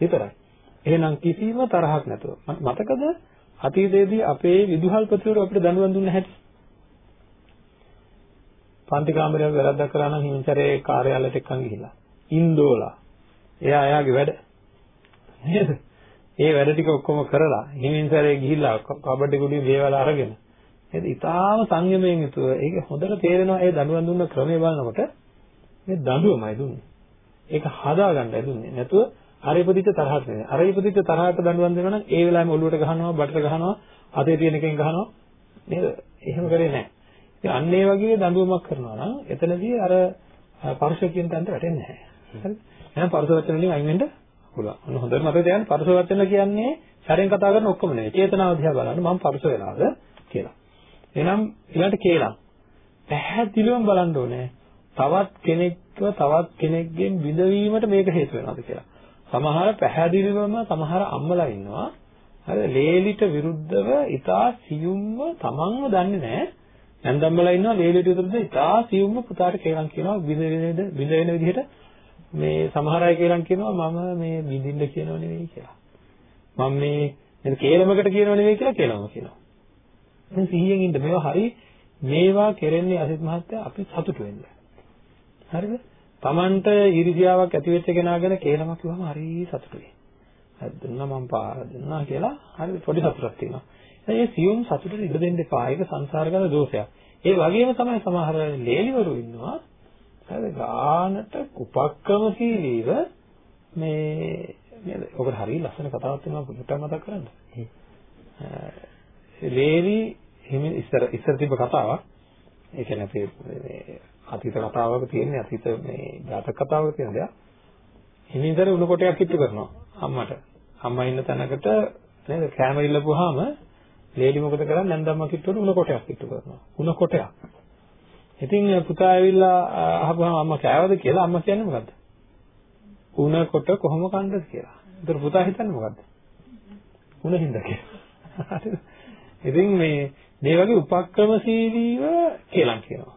විතරයි. එහෙනම් කිසිම තරහක් නැතුව. මතකද අතීතයේදී අපේ විදුහල්පතිවරු අපිට දඬුවම් දුන්න හැටි? පන්ති කාමරයක් වැරද්දක් කරා නම් හිමිචරේ කාර්යාලයට එක්කන් ගිහිලා. ඉන්දෝලා. එයා එයාගේ වැඩ. නේද? ඒ වැඩ ටික ඔක්කොම කරලා හිමිචරේ ගිහිල්ලා කබඩේ ගුඩි දේවල් අරගෙන. නේද? ඊටාම සංයමයෙන් යුතුව ඒක හොඳට තේරෙනවා ඒ දඬුවම් දුන්න ක්‍රමය බලනකොට මේ දඬුවමයි දුන්නේ. ඒක හදාගන්නයි දුන්නේ. නැතුව අර ඉපදිච්ච තරහට නෙවෙයි. අර ඉපදිච්ච තරහට දඬුවම් දෙනවා නම් ඒ වෙලාවෙම ඔළුවට ගහනවා, බඩට ගහනවා, අතේ තියෙන එකෙන් ගහනවා. නේද? එහෙම කරේ නැහැ. ඉතින් අන්න ඒ වගේ දඬුවමක් කරනවා නම් එතනදී අර පරුෂ කියන තැනට වැටෙන්නේ නැහැ. හරිද? එහෙනම් පරුෂ වචන වලින් අයින් වෙන්න පුළුවන්. ඔන්න හොඳට මතක තියාගන්න පරුෂ වචන කියන්නේ සැරෙන් කතා කරන ඔක්කොම නෙවෙයි. චේතනාව දිහා බලන්න මම පරුෂ වෙලාද කියලා. එහෙනම් ඊළඟට කේලම්. පැහැදිලිවම බලන්න ඕනේ. තවත් කෙනෙක්ව තවත් කෙනෙක්ගෙන් විඳවීමට මේක හේතු වෙනවද කියලා. සමහර පැහැදිලිවම සමහර අම්මලා ඉන්නවා. හරි ලේලිට විරුද්ධව ඉතා සියුම්ව තමන්ව දන්නේ නැහැ. නැන්දම්මලා ඉන්නවා ලේලිට විරුද්ධව ඉතා සියුම්ව පුතාට කේලම් කියනවා බිඳ වෙනද බිඳ වෙන විදිහට මේ සමහර අය කේලම් කියනවා මම මේ බිඳින්න කියනව නෙවෙයි කියලා. මම මේ නේද කේලමකට කියනව නෙවෙයි කියලා කේලම කියනවා. මේ සිහියෙන් ඉන්න මේවා හරි මේවා කෙරෙන්නේ අසිත මහත්තයා අපි සතුටු වෙන්න. හරිද? Tamanට ඊර්ෂ්‍යාවක් ඇති වෙච්ච කෙනා ගැන කේලම කිව්වම හරි සතුටුයි. හරි දුන්නා මම පාර දුන්නා කියලා හරි පොඩි සතුටක් තියෙනවා. ඒ සියුම් සතුටට ඉඩ දෙන්න එපා. ඒක සංසාරගත දෝෂයක්. ඒ වගේම තමයි සමහර ලේලිවරු ඉන්නවා. හරි ගානට උපක්‍රමශීලීව මේ නේද? ඔකට හරිය ලස්සන කතාවක් තියෙනවා පුදුට මතක් කරන්න. ලේලි හිමි ඉස්සර ඉස්සර තිබ්බ කතාවක්. ඒ කියන්නේ අපේ අතීත කතාවක තියෙන අතීත මේ ජාතක කතාවක තියෙන දෙයක්. හිමින්තර උණු කොටයක් කිට්ටු කරනවා අම්මට. අම්මා ඉන්න තැනකට නේද කැම ඉල්ලපුවාම ලේලි මොකද කරන්නේ නැන්දම්ම කිට්ටුවට උණ කොටයක් කිට්ටු කරනවා. උණ කොටයක්. ඉතින් පුතා ඇවිල්ලා අහපුවාම අම්මා කෑවද කියලා අම්මා කියන්නේ මොකද්ද? උණ කොට කොහොම කන්නද කියලා. ඒතර පුතා හිතන්නේ මොකද්ද? උණ හින්දා කියලා. ඉතින් මේ මේ වගේ උපක්‍රමශීලීව කියලා කියනවා.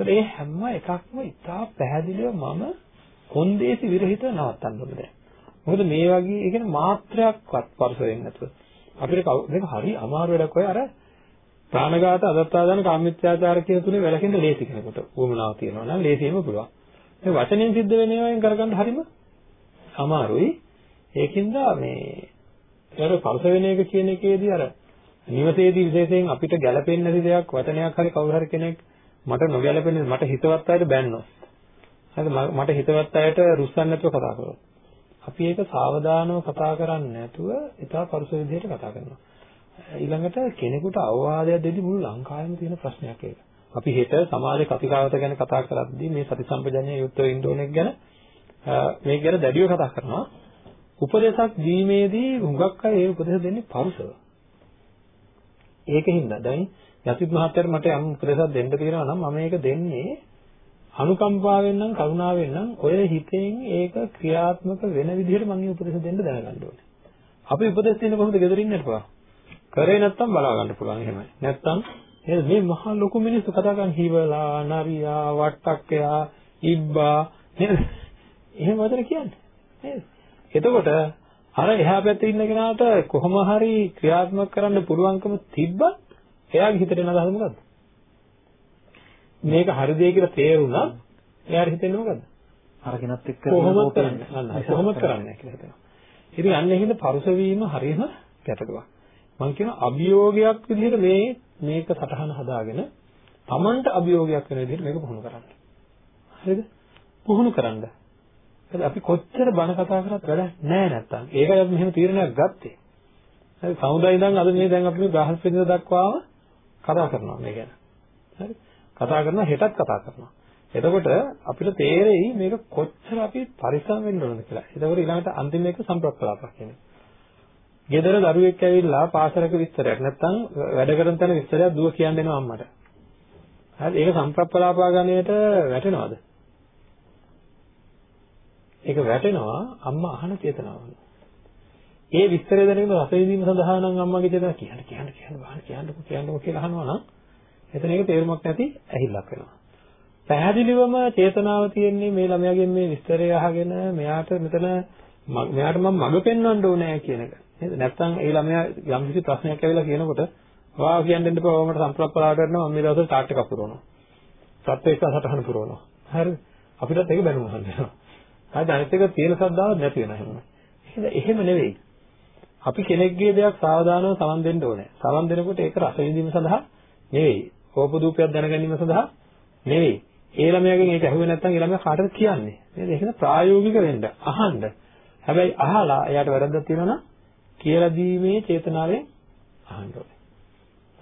ඒතර ඒ හැම එකක්ම ඉතා පැහැදිලිව මම කොන්දේසි විරහිත නවත්තන්න ඕනේ දැන්. මොකද මේ වගේ ඒ කියන්නේ මාත්‍රයක්වත් පරිස වෙන්නේ නැතුව අපිට මේක හරි අමාරු වැඩක් ඔය අර ප්‍රාණඝාත අදත්තාදාන කාමමිත්‍යාචාර කියන තුනේ වැළකෙන්න ලේසි කෙනෙකුට උවමනාව තියෙනවා නම් ලේසියෙම පුළුවන්. මේ වචනෙන් සිද්ධ වෙන ඒවායින් කරගන්න හරිම අමාරුයි. ඒකින්ද මේ ඒතර පරිස වෙන එක කියන එකේදී අර නිවසේදී විශේෂයෙන් අපිට ගැළපෙන්නේ නැති දෙයක් වචනයක් හරි කවුරු හරි කෙනෙක් මට නොගැලපෙන්නේ මට හිතවත් අයට බැන්නොත්. හරිද මට හිතවත් අයට රුස්සන්න නැතුව කතා කරොත්. අපි ඒක සාවධානව කතා කරන්නේ නැතුව ඉතා පරුස විදිහට කතා කරනවා. ඊළඟට කෙනෙකුට අවවාදයක් දෙද්දී මුළු ලංකාවෙම තියෙන ප්‍රශ්නයක් ඒක. අපි හෙට සමාජ කතිකාවත ගැන කතා කරද්දී මේ සති සම්පජඤ්ඤය යුක්තව ඉන්ඩෝනෙක් ගැන මේක ගැන දැඩිව කතා කරනවා. උපදේශක් දීමේදී හුඟක් අය ඒ උපදේශ දෙන්නේ පරුසව. ඒකින්ද දැන් යතිත් මහත්තයාට මට යම් උපදේශයක් දෙන්න තියෙනවා නම් මම මේක දෙන්නේ අනුකම්පාවෙන් නම් කරුණාවෙන් නම් ඔය හිතෙන් ඒක ක්‍රියාත්මක වෙන විදිහට මම මේ උපදේශ දෙන්න දැනගන්න ඕනේ. අපි උපදේශ දෙන්න කොහොමද ගෙදරින් ඉන්නපුවා? කරේ නැත්තම් බලා ගන්න පුළුවන් එහෙමයි. නැත්තම් මේ මහා ලොකු මිනිස්සු කතා කරන් හිවලා, නරියා, වට්ටක්කයා, ඉබ්බා නේද? එහෙම වදන කියන්නේ. නේද? එතකොට අර එහා පැත්තේ ඉන්න කෙනාට කොහොම හරි ක්‍රියාත්මක කරන්න පුළුවන්කම තිබ්බත් එයාගේ හිතට එන අදහස මොකද්ද? මේක හරි දෙය කියලා තේරුණා එයාට හිතෙන්නේ මොකද්ද? අරගෙනත් එක්ක කොහොමද කරන්නේ? කොහොමද කරන්නේ කියලා හිතනවා. ඉතින් අන්න එහෙනම් පරුස වීම හරියම ගැටලුවක්. මම කියන අභියෝගයක් විදිහට මේ මේක සටහන හදාගෙන Tamanට අභියෝගයක් වෙන විදිහට මේක පුහුණු කරන්න. හරිද? පුහුණු කරන්න. හරි අපි කොච්චර බණ කතා කරත් වැඩක් නෑ නැත්තම්. ඒකයි අපි මෙහෙම තීරණයක් ගත්තේ. හරි සමුදාය ඉඳන් අද මේ දැන් අපි මේ බ්‍රහස්පතින්ද දක්වාම කතා කරනවා මේ ගැන. හරි? කතා කරනවා හෙටත් කතා කරනවා. එතකොට අපිට තේරෙයි මේක කොච්චර අපි පරිස්සම් වෙන්න ඕනද කියලා. එතකොට ඊළඟට අන්තිම එක සම්ප්‍රප්පලාපක් කියන්නේ. ගෙදර දරුවෙක් ඇවිල්ලා පාසලක විස්තරයක් නැත්තම් වැඩ කරන තැන විස්තරයක් දුව කියන්න දෙනවා අම්මට. හරි ඒක සම්ප්‍රප්පලාපා ගණයට වැටෙනවද? ඒක වැටෙනවා අම්මා අහන චේතනාවල. ඒ විස්තරය දැනගෙන රස විඳීම සඳහා නම් අම්මගේ චේතනාව කියන්න කියන්න කියන්න බහන්න කියන්නකො කියන්නකො කියලා අහනවා නම් එතන ඒක තේරුමක් නැති ඇහිල්ලක් වෙනවා. පැහැදිලිවම චේතනාව තියෙන්නේ මේ ළමයාගෙන් මේ විස්තරය අහගෙන මෙයාට මෙතන මෙයාට මම මඟ පෙන්වන්න ඕනේ කියන එක. නේද? නැත්නම් ඒ ළමයා යම් කිසි ප්‍රශ්නයක් ඇවිල්ලා කියනකොට වා කියන්න දෙන්න එපා මට සම්ප්‍රප්පලාට කරනවා මම මේ දවස්වල ටාට් එකක් පුරවනවා. සත්‍යයක සටහන පුරවනවා. හරිද? අපිටත් ඒක බැනුම් අහන්න වෙනවා. හරිද? අනිත් එක තියෙන ශ්‍රද්ධාව නැති වෙනවා එහෙම. එහෙම නෙවෙයි. අපි කෙනෙක්ගේ දෙයක් සාවධානව සමන් දෙන්න ඕනේ. සමන් දෙනකොට ඒක රස විඳීම සඳහා නෙවෙයි. කෝපදූපයක් දැනගැනීම සඳහා නෙවෙයි. ඒ ළමයාගෙන් ඒක ඇහුවේ නැත්නම් ඒ ළමයා කාටද කියන්නේ? නේද? ඒක ප්‍රායෝගික වෙන්න, අහන්න. හැබැයි අහලා එයාට වැරද්දක් තියෙනවා නම් කියලා දීමේ චේතනාවෙන් අහන්න ඕනේ.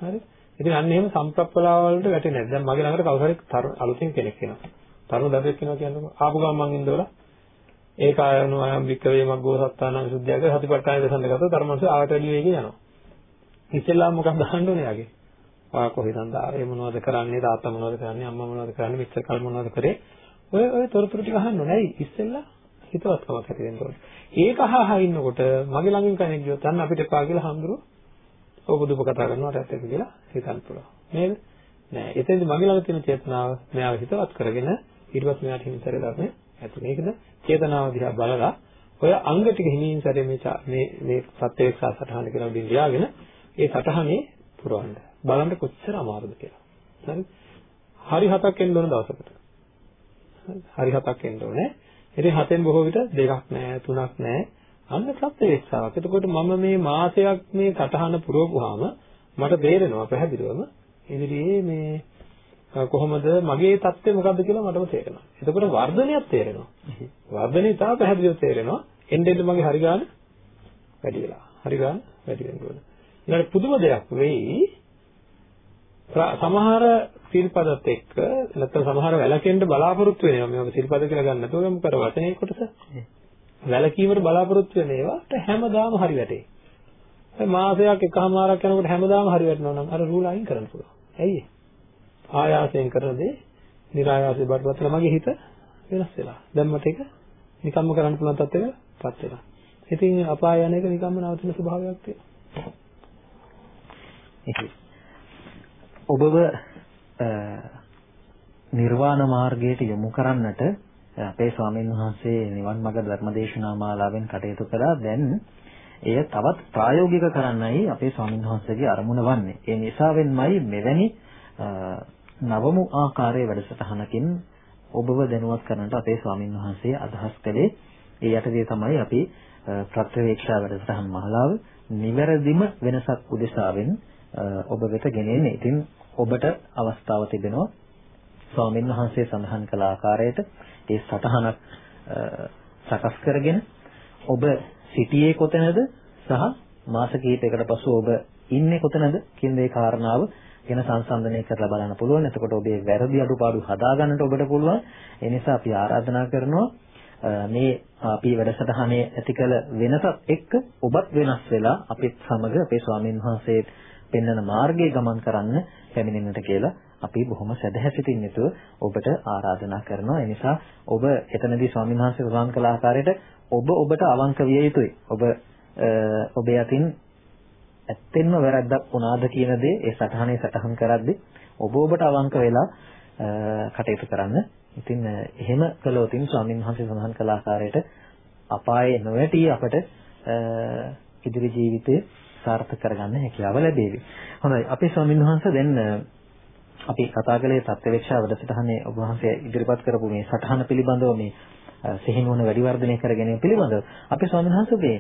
හරි? ඉතින් අන්න එහෙම සම්ප්‍රප්පලාව වලට වැටෙන්නේ නැහැ. දැන් මගේ ළඟට කවුරු හරි අලුතින් කෙනෙක් එනවා. තරුණ දරුවෙක් එනවා කියන්නකො. ආපු ගමන් මං ඉඳවලා ඒ කායනෝ අයම් වික්කවේ මග්ගෝ සත්තානං සුද්ධියක සතිපට්ඨාන දසන්න ගත්තොත් අර මනුස්සය ආවට වැඩි වේගෙන් යනවා. ඉතින්ලා මොකක්ද අහන්න ඕනේ යාගේ? ආ කොහෙන්ද ආවේ මොනවද කරන්නේ තාත්තා මොනවද කරන්නේ අම්මා මොනවද කරන්නේ මෙච්චර කල් මොනවද කරේ? ඔය ඔය තොරතුරු ටික අහන්න ඕනේ. ඇයි? ඉස්සෙල්ලා හිතවත්කමක් ඇති වෙන්න ඕනේ. ඒක අහහා ඉන්නකොට මගේ ළඟින් කෙනෙක් ගියොත් අන්න අපිට එපා කියලා හඳුරු ඔබ බුදුප කතා කරනවා රැත් එක කියලා හිතන්න පුළුවන්. නේද? නෑ. එතෙන්දි මගේ ළඟ තියෙන චේතනාව මෙයාව හිතවත් කරගෙන ඊට පස්සේ මෙයාට හිමිතරේ ධර්මය ඇති. මේකද චේතනාව දිහා බලලා ඔය අංග ටික හිමින් සැරේ මේ මේ මේ සත්‍යේක්ෂා සටහන කියලා උඩින් ලියාගෙන ඒ සටහනේ පුරවන්න. බලන්න කොච්චර අමාරුද කියලා. හරි? හරි හතක් එන්න ඕන දවසකට. හරි හතක් එන්න ඕනේ. ඉතින් හතෙන් බොහෝ විට දෙකක් නෑ තුනක් නෑ. අන්න ප්‍රත්‍යක්ෂාවක්. එතකොට මම මේ මාසයක් මේ සටහන පුරවපුවාම මට තේරෙනවා පැහැදිලිවම ඉදිරියේ මේ කොහොමද මගේ தත්ත්වය මොකද්ද කියලා මටම තේරෙනවා. එතකොට වර්ධනයක් තේරෙනවා. වර්ධනය තාම පැහැදිලිව තේරෙනවා. එන්න එන්න මගේ හරි ගන්න වැඩි වෙලා. හරි ගන්න වැඩි වෙන්න ඕන. ඊළඟ පුදුම දෙයක් වෙයි. සමහර සිල්පදත් එක්ක නැත්නම් සමහර වැලකෙන්න බලාපොරොත්තු වෙනවා. මේවා සිල්පද කියලා ගන්න නැතුව ගමු කර වචනේ කොටස. වැලකීමට බලාපොරොත්තු වෙන ඒවාට හැමදාම හරි වැටේ. මාසයක් එකමාරක් යනකොට හැමදාම හරි වැටෙනවා නම් අර රූල අයින් කරන්න පුළුවන්. ඇයි ඒ? ආයාසයෙන් කරන දේ નિરાයාසයෙන් බඩපත් මගේ හිත වෙනස් වෙලා. දැන් මට ඒක නිකම්ම කරන්න පුළුවන් තත්ත්වයකටපත් වෙනවා. ඉතින් අපාය යන එක නිකම්ම නවතින ස්වභාවයක් තියෙනවා. ඔබව නිර්වාණ මාර්ගයට යොමු කරන්නට අපේ ස්වාමීන් වහන්සේ නිවන් මඟ ධර්මදේශනා මාලාවෙන් කටයුතු කළා. දැන් එය තවත් ප්‍රායෝගික කරන්නයි අපේ ස්වාමීන් වහන්සේගේ අරමුණ වන්නේ. ඒ නිසාවෙන්මයි මෙවැනි නවමු ආකාරයේ වැඩසටහනකින් ඔබව දැනුවත් කරන්නට අපේ ස්වාමින් වහන්සේ අදහස් කළේ ඒ යටතේ තමයි අපි ප්‍රත්‍යවේක්ෂා වැඩසටහන් මහලාව නිවැරදිම වෙනසක් උදෙසාවෙන් ඔබ වෙත ගෙනෙන්නේ. ඉතින් ඔබට අවස්ථාව තිබෙනවා ස්වාමින් වහන්සේ සඳහන් කළ ආකාරයට ඒ සටහනක් සකස් කරගෙන ඔබ සිටියේ කොතැනද සහ මාස කිහිපයකට පසු ඔබ ඉන්නේ කොතැනද කියන දේ කාරණාව ගැන සංසන්දනය කරලා බලන්න පුළුවන්. එතකොට ඔබේ වැරදි අඩුපාඩු හදාගන්නට ඔබට පුළුවන්. ඒ නිසා අපි ආරාධනා කරනවා මේ අපි වැඩසටහනේ ඇති කළ වෙනසත් එක්ක ඔබත් වෙනස් වෙලා අපිත් සමග අපේ ස්වාමීන් වහන්සේ පෙන්වන මාර්ගයේ ගමන් කරන්න පැමිණෙන්නට කියලා අපි බොහොම සදහැසිතින් යුතුව ඔබට ආරාධනා කරනවා. ඒ නිසා ඔබ එතනදී ස්වාමීන් වහන්සේ ප්‍රදාන් කළ ආකාරයට ඔබ ඔබට අවංක විය යුතුයි. ඔබ ඔබේ අතින් ඇත්තෙන්ම වැරද්දක් වුණාද කියන දේ ඒ සටහනේ සටහන් කරද්දී ඔබ ඔබට අවංක වෙලා කටයුතු කරන්න. ඉතින් එහෙම කළොතින් ස්වාමීන් වහන්සේ සඳහන් කළ ආකාරයට අපායේ නොවැටි අපට ඉදිරි ජීවිතේ සාර්ථක කරගන්න හැකියාව ලැබේවි. හොඳයි අපේ ස්වාමීන් වහන්සේ දැන් අපි කතා කළේ තත්ත්වේක්ෂා වැඩසටහනේ ඔබ වහන්සේ ඉදිරිපත් කරපු මේ සටහන පිළිබඳව මේ සිහිනුවන වැඩි වර්ධනය කර ගැනීම පිළිබඳව අපේ ස්වාමීන් වහන්සේ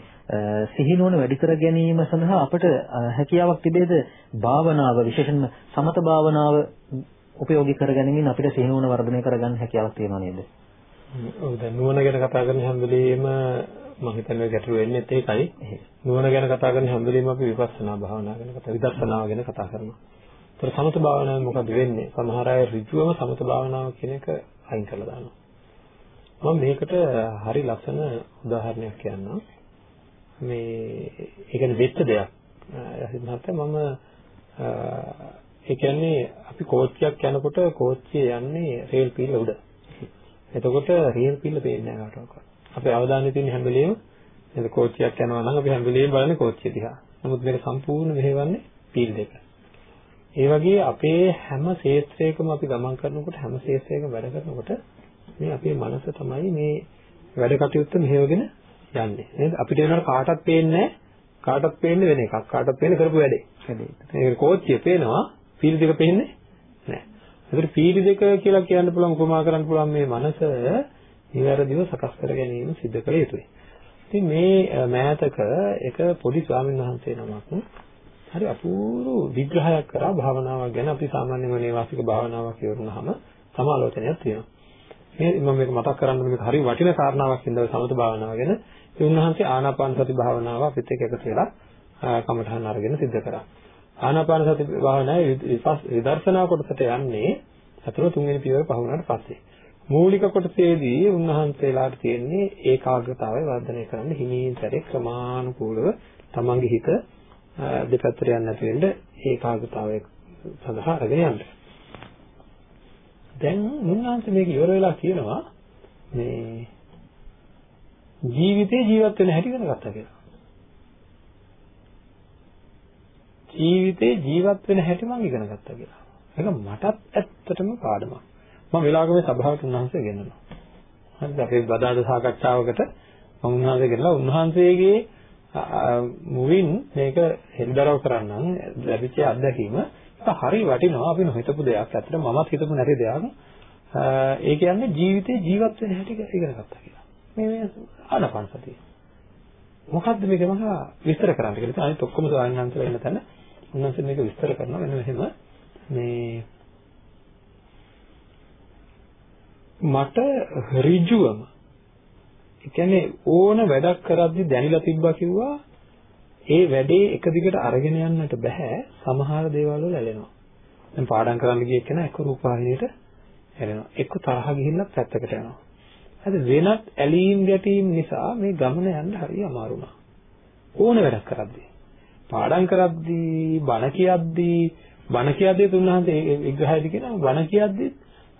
සිහිනුවන වැඩි කර ගැනීම සඳහා අපට හැකියාවක් තිබේද භාවනාව විශේෂයෙන්ම සමත භාවනාව උපයෝගී කරගැනීමෙන් අපිට සිහිනුවන වර්ධනය කරගන්න හැකියාවක් තියෙනව නේද? ඔව් දැන් නුවණ ගැන කතා කරන හැම වෙලෙම මම හිතන්නේ ගැටලු වෙන්නේ ඒකයි. නුවණ ගැන කතා කරන හැම වෙලෙම අපි විපස්සනා භාවනාව ගැන කතා විදර්ශනාව ගැන කතා කරනවා. ඒතර සමත භාවනාවේ මොකද වෙන්නේ? සමහර අය ඍජුවම සමත භාවනාව කියන එක අයින් කරලා දානවා. මම මේකට හරි ලස්සන උදාහරණයක් කියන්නම්. මේ ඒ කියන්නේ වෙච්ච දෙයක්. යසිත් මහත්තයා මම ඒ කියන්නේ අපි කෝච්චියක් යනකොට කෝච්චිය යන්නේ රේල් පීල උඩ. එතකොට රේල් පීල පේන්නේ නැහැ කාටවත්. අපේ අවධානය තියෙන හැම වෙලෙම නේද කෝච්චියක් යනවා නම් අපි හැම වෙලෙම බලන්නේ කෝච්චිය දිහා. නමුත් මේක සම්පූර්ණ මෙහෙවන්නේ පීල් දෙක. ඒ වගේ අපේ හැම ක්ෂේත්‍රයකම අපි ගමන් කරනකොට හැම ක්ෂේත්‍රයකම වැඩ කරනකොට මේ අපේ මනස තමයි මේ වැඩ කටයුත්ත මෙහෙවගෙන යන්නේ. නේද? අපිට වෙනවට කාටවත් පේන්නේ කාටවත් පේන්නේ වෙන එකක්. කාටවත් පේන්නේ කරපු වැඩේ. ඒක කෝච්චිය පේනවා. පීලි දෙක පේන්නේ නැහැ. ඒකට පීලි දෙක කියලා කියන්න පුළුවන් උපමා කරන්න පුළුවන් මේ මනස නිවැරදිව සකස් කර ගැනීම සිදු කළ යුතුයි. ඉතින් මේ මෑතක එක පොඩි ස්වාමීන් වහන්සේ නමක් හරි අපූර්ව විග්‍රහයක් කරා භාවනාවක් ගැන අපි සාමාන්‍යයෙන් නේවාසික භාවනාවක් කියවුනහම සමාලෝචනයක් තියෙනවා මේ මම මේක මතක් කරන්න මේක හරි වටින කාරණාවක් හින්දා සමත භාවනාව ගැන ඒ උන්වහන්සේ ආනාපාන සති භාවනාව අපිත් එක්ක එකතු වෙලා කමඨහන් අරගෙන සිද්ධ කරා. ආනාපාන සති භාවනාවේ විදර්ශනා කොටසට යන්නේ අතුරු තුන්වෙනි පියවර පහ වුණාට පස්සේ. මූලික කොටසේදී උන්වහන්සේලාට තියෙන්නේ ඒකාග්‍රතාවය වර්ධනය කරන්න හිමින් සැරේ ක්‍රමානුකූලව තමන්ගේ හිත දෙපැත්තට යන්නේ නැති වෙන්න ඒකාග්‍රතාවය සඳහා අරගෙන යන්න. දැන් මුන්නාන්සේ මේක ඉවර වෙලා කියනවා මේ ජීවිතේ ජීවත් වෙන හැටි ඉගෙන ගත්තා කියලා. ජීවිතේ ජීවත් වෙන හැටි මම ඉගෙන ගත්තා කියලා. ඒක මටත් ඇත්තටම පාඩමක්. මම වෙලාවක මේ සභාවට උන්වහන්සේ ගෙන්නනවා. හරිද? අපේ බදාද සාකච්ඡාවකට මම උන්වහන්සේ ගෙනලා උන්වහන්සේගේ මුවින් මේක හෙළිදරව් කරන්නම් ලැබිච්ච අත්දැකීම හරි වටිනවා අපි නොහිතපු දෙයක්. ඇත්තට මමත් හිතපු නැති දෙයක්. ඒ කියන්නේ ජීවිතේ ජීවත් වෙන හැටි ඉගෙන ගත්තා කියලා. මේ මේ ආනාපාන සතිය. මොකද්ද මේක මහා විස්තර කරන්න කියලා. අනිත් ඔක්කොම සායනන්තලා ඉන්න තැන උන්වහන්සේ මේක විස්තර කරනවා මෙන්න මෙහෙම මේ මට ඍජුවම ඒ කියන්නේ ඕන වැඩක් කරද්දි දැනিলা තිබ්බා කිව්වා ඒ වැඩේ එක දිගට අරගෙන යන්නට බෑ සමහර දේවල් වල ඇලෙනවා. දැන් පාඩම් කරන්න ගිය කෙනා එක රූපවාහිනියට ඇලෙනවා. එක්ක තරහ ගිහිල්ලා පැත්තකට යනවා. හරි වෙනත් ඇලීම් ගැටීම් නිසා මේ ගමන යන්න හරිය අමාරු වුණා. ඕන වැඩක් කරද්දී. පාඩම් කරද්දී, බණ කියද්දී, බණ කියද්දී තුන්වහන්සේ විග්‍රහයදී කියනවා බණ කියද්දී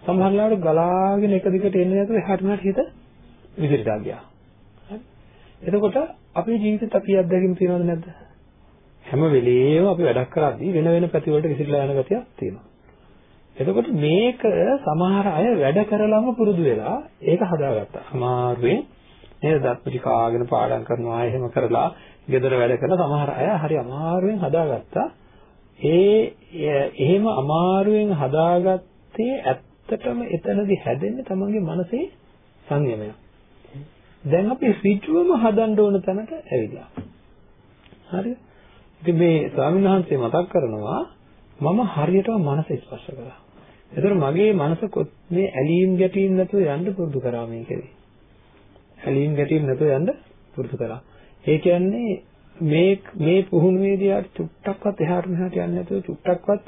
සමහර ලාවට ගලාගෙන එක දිගට එන්නේ නැතුව එහාට මෙහාට හිත විදිහට ගියා. හරි. එතකොට අපේ ජීවිතේත් අපි අත්දැකීම් තියෙනවද නැද්ද? හැම වෙලේම අපි වැඩක් කරද්දී වෙන වෙන පැති වලට විසිරලා යන ගතියක් තියෙනවා. එතකොට මේක සමහර අය වැඩ කරලම පුරුදු වෙලා ඒක හදාගත්තා. අමාරුවෙන් නේද දත්පටි කාගෙන පාඩම් කරනවා එහෙම කරලා ගෙදර වැඩ කරන සමහර අය හරි අමාරුවෙන් හදාගත්තා. ඒ එහෙම අමාරුවෙන් හදාගත්තේ ඇත්තටම එතනදී හැදෙන්නේ තමන්ගේ මනසේ සංයමය. දැන් අපි ඍජුවම හදන්න ඕන තැනට ඇවිල්ලා. හරිද? ඉතින් මේ ස්වාමීන් වහන්සේ මතක් කරනවා මම හරියටම මනස ස්පර්ශ කරා. ඒතර මගේ මනස මේ ඇලීම් ගැටීම් නැතුව යන්න පුරුදු කරා මේකෙදි. ඇලීම් ගැටීම් නැතුව යන්න පුරුදු කරා. ඒ කියන්නේ මේ මේ පුහුණුවේදී ආට චුට්ටක්වත් එහාට මෙහාට යන්නේ නැතුව චුට්ටක්වත්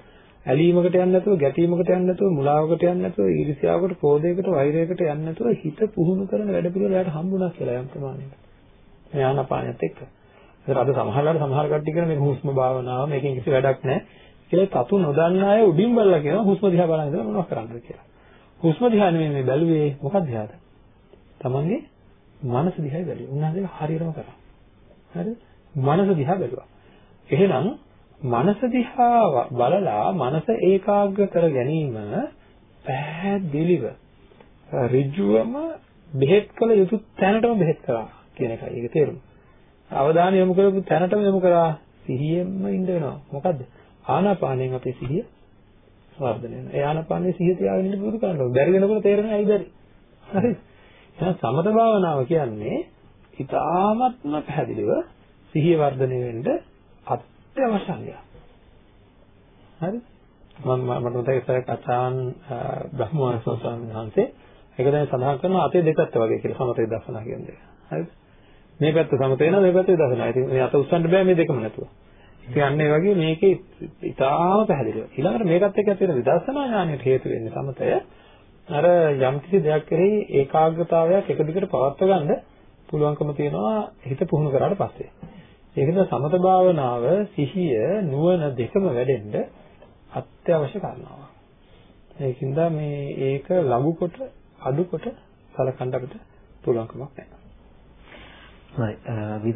ඇලීමකට යන්නේ නැතුව ගැටීමකට යන්නේ නැතුව මුලාවකට යන්නේ නැතුව ඊර්ෂ්‍යාවකට ක්‍රෝධයකට වෛරයකට යන්නේ නැතුව හිත පුහුණු කරන වැඩ පිළිවෙල යාට හම්බුණා කියලා යම් ප්‍රමාණයකට. මේ ආනාපානියත් එක්ක. ඒතර අද සමහරවල්ලාට සමහර කට්ටිය කියන මේ හුස්ම භාවනාව මේකෙන් කිසි වැඩක් නැහැ. කියලා තතු නොදන්න අය උඩින් බලලා කියනවා හුස්ම දිහා බලන් ඉඳලා මොනවද කරන්නද කියලා. හුස්ම දිහා නෙමෙයි මේ බැලුවේ මොකක්ද දිහාද? තමන්ගේ මනස දිහා බැලුවා. උන්වහන්සේ හරියටම කරා. හරිද? මනස දිහා බැලුවා. එහෙනම් මනස දිහා බලලා මනස ඒකාග්‍ර කර ගැනීම පැහැදිලිව ඍජුවම බෙහෙත් කළ යුතු තැනටම බෙහෙත් කරා කියන එකයි ඒක තේරුම. අවධානය යොමු කරපු තැනටම යොමු කරා සිහියෙන්ම ඉඳ වෙනවා. මොකද්ද? ආනාපානයෙන් අපේ සිහිය වර්ධනය වෙනවා. ඒ ආනාපානයේ සිහිය තියාගෙන ඉන්න පුරුදු කරන්න ඕනේ. බැරි වෙනකොට තේරෙන්නේ ඇයි බැරි. හරිද? එහෙනම් සමත භාවනාව කියන්නේ ඊටාත්ම පැහැදිලිව සිහිය වර්ධනය වෙන්න අත්‍යවශ්‍ය අංගයක්. හරිද? මම මට මතකයි ඉස්සරහ කචාන් බ්‍රහ්මවංශ ස්වාමීන් වහන්සේ ඒක දැන් සඳහන් කරනවා අතේ දෙපැත්ත වගේ කියලා සමතේ දර්ශනා කියන්නේ. හරිද? මේ පැත්ත සමතේ වෙනවා මේ පැත්තේ දර්ශනා. ඉතින් මේ අත උස්සන්න බෑ මේ දෙකම නැතුව. කියන්නේ වගේ මේකේ ඉතාම පැහැදිලිව. ඊළඟට මේකත් එක්ක ඇති වෙන විදර්ශනා ඥානයට හේතු වෙන්නේ සමතය. අර යම්කිසි දෙයක් කෙරෙහි ඒකාග්‍රතාවයක් එක දිගට පවත්වා ගන්න පුළුවන්කම තියෙනවා හිත පුහුණු කරාට පස්සේ. ඒකද සමත භාවනාව සිහිය නුවණ දෙකම වැඩෙන්න අත්‍යවශ්‍ය කාරණාවක්. ඒකින්ද මේ ඒක ලඝු කොට අඩු කොට සලකන්න අපිට පුළුවන්කමක් නැහැ. හරි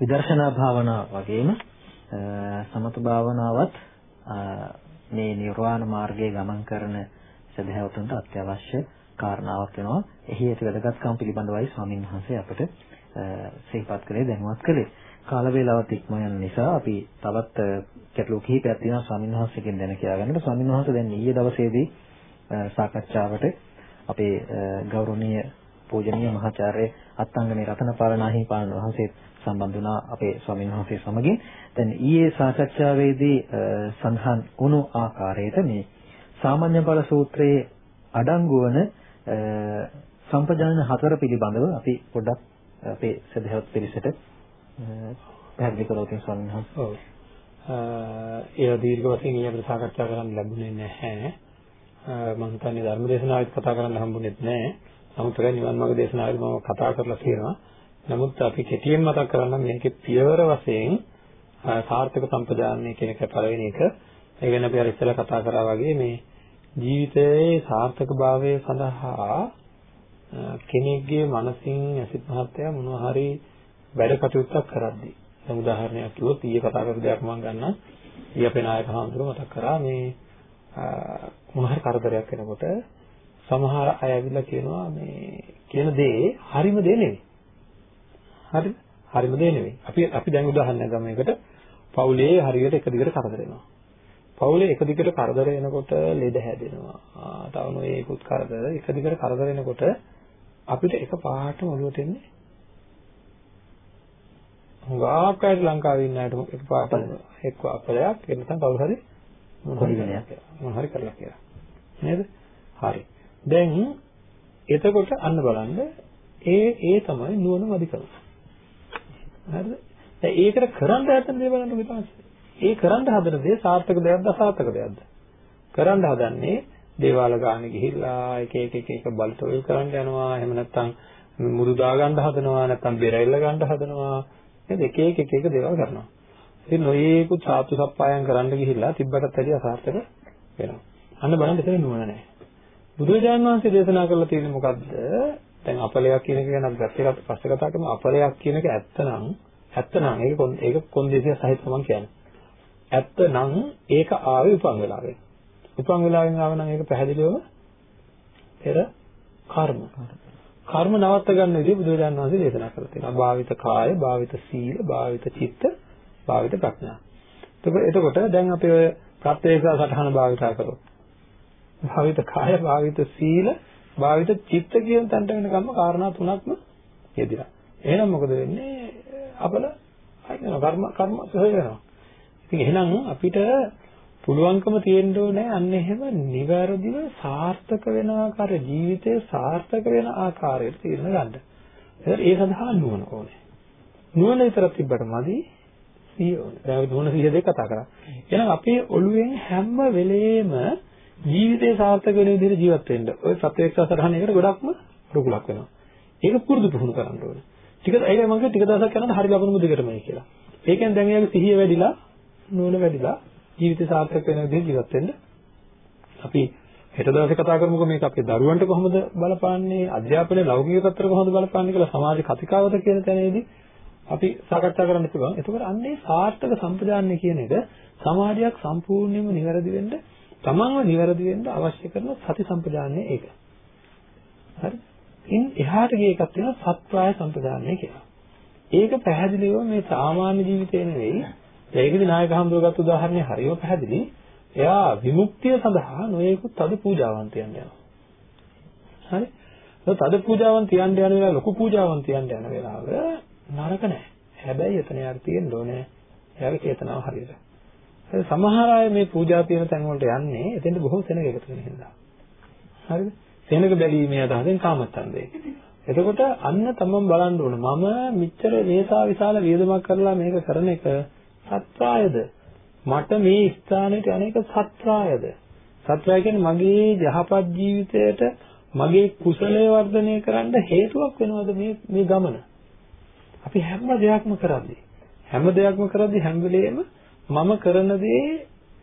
විදර්ශනා භාවනාව වගේම සමත භාවනාවත් මේ නිර්වාණ මාර්ගයේ ගමන් කරන සදහැවතුන්ට අත්‍යවශ්‍ය කාරණාවක් වෙනවා. එහි ඇති වැදගත්කම් පිළිබඳවයි ස්වාමින් වහන්සේ අපට සිහිපත් කළේ දැනුවත් කළේ. කාල වේලාවත් ඉක්ම යන නිසා අපි තවත් ගැටලු කිහිපයක් තියෙනවා ස්වාමින් වහන්සේගෙන් දැන කියා ගන්නට. ස්වාමින් වහන්සේ දැන් ඊයේ දවසේදී සාකච්ඡාවට අපේ ගෞරවනීය පූජනීය මහාචාර්ය අත්ංගනේ රතනපාලනාහි පාලන වහන්සේ සම්බන්ධ වුණා අපේ ස්වාමීන් වහන්සේ සමගින්. දැන් ඊයේ සාකච්ඡාවේදී සඳහන් වුණු ආකාරයට මේ සාමාන්‍ය බල සූත්‍රයේ අඩංගු වන සම්පජානන හතර පිළිබඳව අපි පොඩ්ඩක් අපේ සදහවත් පිරිසට පැහැදිලි කරලා තියෙන ස්වාමීන් වහන්සේ. ඔව්. ඒ දීර්ඝ වශයෙන් ඊයේ අපිට සාකච්ඡා කරන්න ලැබුණේ නැහැ. මම හිතන්නේ ධර්ම දේශනාවෙත් කතා කරන්න හම්බුනේත් නැහැ. නමුත් ඒ නිවන් මාර්ග දේශනාවෙත් මම කතා කරලා තියෙනවා. නමුත් අපි කෙටියෙන් මතක් කරගන්න මේකේ පියවර වශයෙන් සාර්ථක සම්පදානය කියන එක පළවෙනි එක. ඒ කියන්නේ අපි අර ඉස්සෙල්ලා කතා කරා වගේ මේ ජීවිතයේ සාර්ථකභාවය සඳහා කෙනෙක්ගේ මනසින් ඇසිත් මහත්තයා මොනවා හරි වැඩ කටයුත්තක් කරද්දී දැන් උදාහරණයක් කිව්වොත් ඊයේ කතා කරපු දෙයක් මම ගන්නම්. ඊයේ අපේ නායක හඳුරු මතක් කරා මේ මොනවා හරි කරදරයක් වෙනකොට සමහර අය ඇවිල්ලා කියනවා මේ කියන දේ හරිම දේ නෙවෙයි. හරිද? හරිම දේ නෙවෙයි. අපි අපි දැන් උදාහරණයක් ගමු එකට. පවුලේ හරියට එක දිගට කරදර වෙනවා. පවුලේ එක දිගට කරදර එනකොට ලෙඩ හැදෙනවා. ආ තව නොයේකුත් කරදර එක දිගට කරදර එනකොට අපිට එක පාටම ඔළුවට එන්නේ හුඟක් අය ලංකාවේ ඉන්න අයට එක පාටම එක්ක අපලයක් එන්නතම් කවුරු හරි මොන හරි කරලා කියලා. නේද? හරි. දැන් එතකොට අන්න බලන්න ඒ ඒ තමයි නුවණ මදිකම. හරිද? දැන් ඒකට කරන්න හදන දේ බලන්න විතරයි. ඒ කරන්න හදන දේ සාර්ථක දෙයක්ද අසාර්ථක දෙයක්ද? කරන්න හදන්නේ දේවාල ගානේ ගිහිල්ලා එක එක එක එක බලතොල් කරන්න යනවා. එහෙම නැත්නම් මුදු දා ගන්න හදනවා. නැත්නම් බෙරෙල්ල ගන්න හදනවා. නේද? එක එක එක එක දේවල් කරනවා. ඉතින් නොයේකුත් සාතු සප්පායම් කරන්න ගිහිල්ලා තිබ්බටත් වැඩිය අසාර්ථක වෙනවා. අන්න බලන්න ඉතින් නුවණ නැහැ. බුදුරජාණන් වහන්සේ දේශනා කරලා තියෙන්නේ මොකද්ද? දැන් අපලයක් කියන එක ගැන අපි පැත්තකට පස්සේ කතා කරමු. අපලයක් කියන එක ඇත්තනම් ඇත්තනම් ඒක ඒක කොන්දේසිය සහිත මම කියන්නේ. ඇත්තනම් ඒක ආවේ උපන් වෙලාවෙන්. උපන් වෙලාවෙන් ආව නම් ඒක පැහැදිලිවම පෙර කර්ම. කර්ම නවත්ත ගන්න විදිහ බුදුරජාණන් වහන්සේ දේශනා කරලා තියෙනවා. භාවිත කාය, භාවිත සීල, භාවිත චිත්ත, භාවිත ප්‍රඥා. එතකොට දැන් අපි ඔය ප්‍රත්‍යේක සටහන භාවිතා කරොත් භාවිත කාය, භාවිත සීල, භාවිත චිත්ත කියන තැනට වෙනකම්ම කාරණා තුනක්ම යෙදිලා. එහෙනම් මොකද වෙන්නේ? අපල අයින කර්ම කර්ම සොය වෙනවා. ඉතින් එහෙනම් අපිට පුළුවන්කම තියෙන්න ඕනේ අන්න එහෙම නිවැරදිව සාර්ථක වෙන ආකාරය ජීවිතේ සාර්ථක වෙන ආකාරයට තීරණ ගන්න. ඒ සඳහා නුවණ ඕනේ. නුවණ විතරක් තිබ්බට මදි සිහිය ඕනේ. දැන් නුවණ සිහිය දෙක කතා කරා. එහෙනම් අපේ ඔළුවෙන් හැම වෙලේම ජීවිතේ සාර්ථක වෙන විදිහට ජීවත් වෙන්න. ඔය ප්‍රත්‍යක්ෂ සතරහන එකට ගොඩක්ම රුකුලක් වෙනවා. ඒක පුරුදු පුහුණු කරන්න ඕනේ. ටික ඒක මම ටික දවසක් යනකොට හරි ලකුණු දෙකටමයි කියලා. ඒකෙන් දැන් එයාගේ සිහිය වැඩිලා නුවණ වැඩිලා ජීවිතය සාර්ථක වෙන විදිහට ජීවත් වෙන්න අපි හෙට දවසේ කතා කරමුකෝ මේක අපේ දරුවන්ට කොහොමද බලපාන්නේ අධ්‍යාපනයේ ලෞකික පැත්තට කොහොමද බලපාන්නේ කියලා සමාජ කතිකාවත කියන තැනේදී අපි සාකච්ඡා කරන්න පුළුවන්. එතකොට අන්නේ සාර්ථක සම්ප්‍රදාය කියන එක සමාජයක් සම්පූර්ණයෙන්ම නිවැරදි වෙන්න තමන්ව නිවැරදි වෙන්න අවශ්‍ය කරන සති සම්ප්‍රදායන්නේ ඒක. හරි? ඉන් එහාට ගිය එකක් තියෙනවා සත්‍වාය සම්ප්‍රදායන්නේ කියලා. ඒක පැහැදිලිව මේ සාමාන්‍ය ජීවිතේ නෙවෙයි ඒකදී නායක හඳුනගත් උදාහරණය හරියම පැහැදිලි. එයා විමුක්තිය සඳහා නොයෙකුත් තද පූජාවන් තියන්න යනවා. හරි? ඒ තද පූජාවන් තියන්න යන වෙලාව ලොකු පූජාවන් තියන්න යන වෙලාව නරක නැහැ. හැබැයි එතන යාර තියෙන්න ඕනේ එයාගේ චේතනාව හරියට. හරි සමහර අය මේ පූජා තියෙන තැන් වලට යන්නේ එතෙන්ට බොහෝ සෙනග එකතු වෙන හින්දා. හරිද? සෙනග බැලීමේ අදහසෙන් කාමත්තන්දේ. එතකොට අන්න තමන් බලන්න ඕන මම මෙච්චර මේසා විශාල වියදමක් කරලා මේක කරන එක සත්‍රායද? මට මේ ස්ථානෙට අනේක සත්‍රායද? සත්‍රාය කියන්නේ මගේ යහපත් ජීවිතයට මගේ කුසලයේ වර්ධනය කරන්න හේතුවක් වෙනවද මේ මේ ගමන? අපි හැම දෙයක්ම කරද්දී හැම දෙයක්ම කරද්දී හැම වෙලේම මම කරන දේ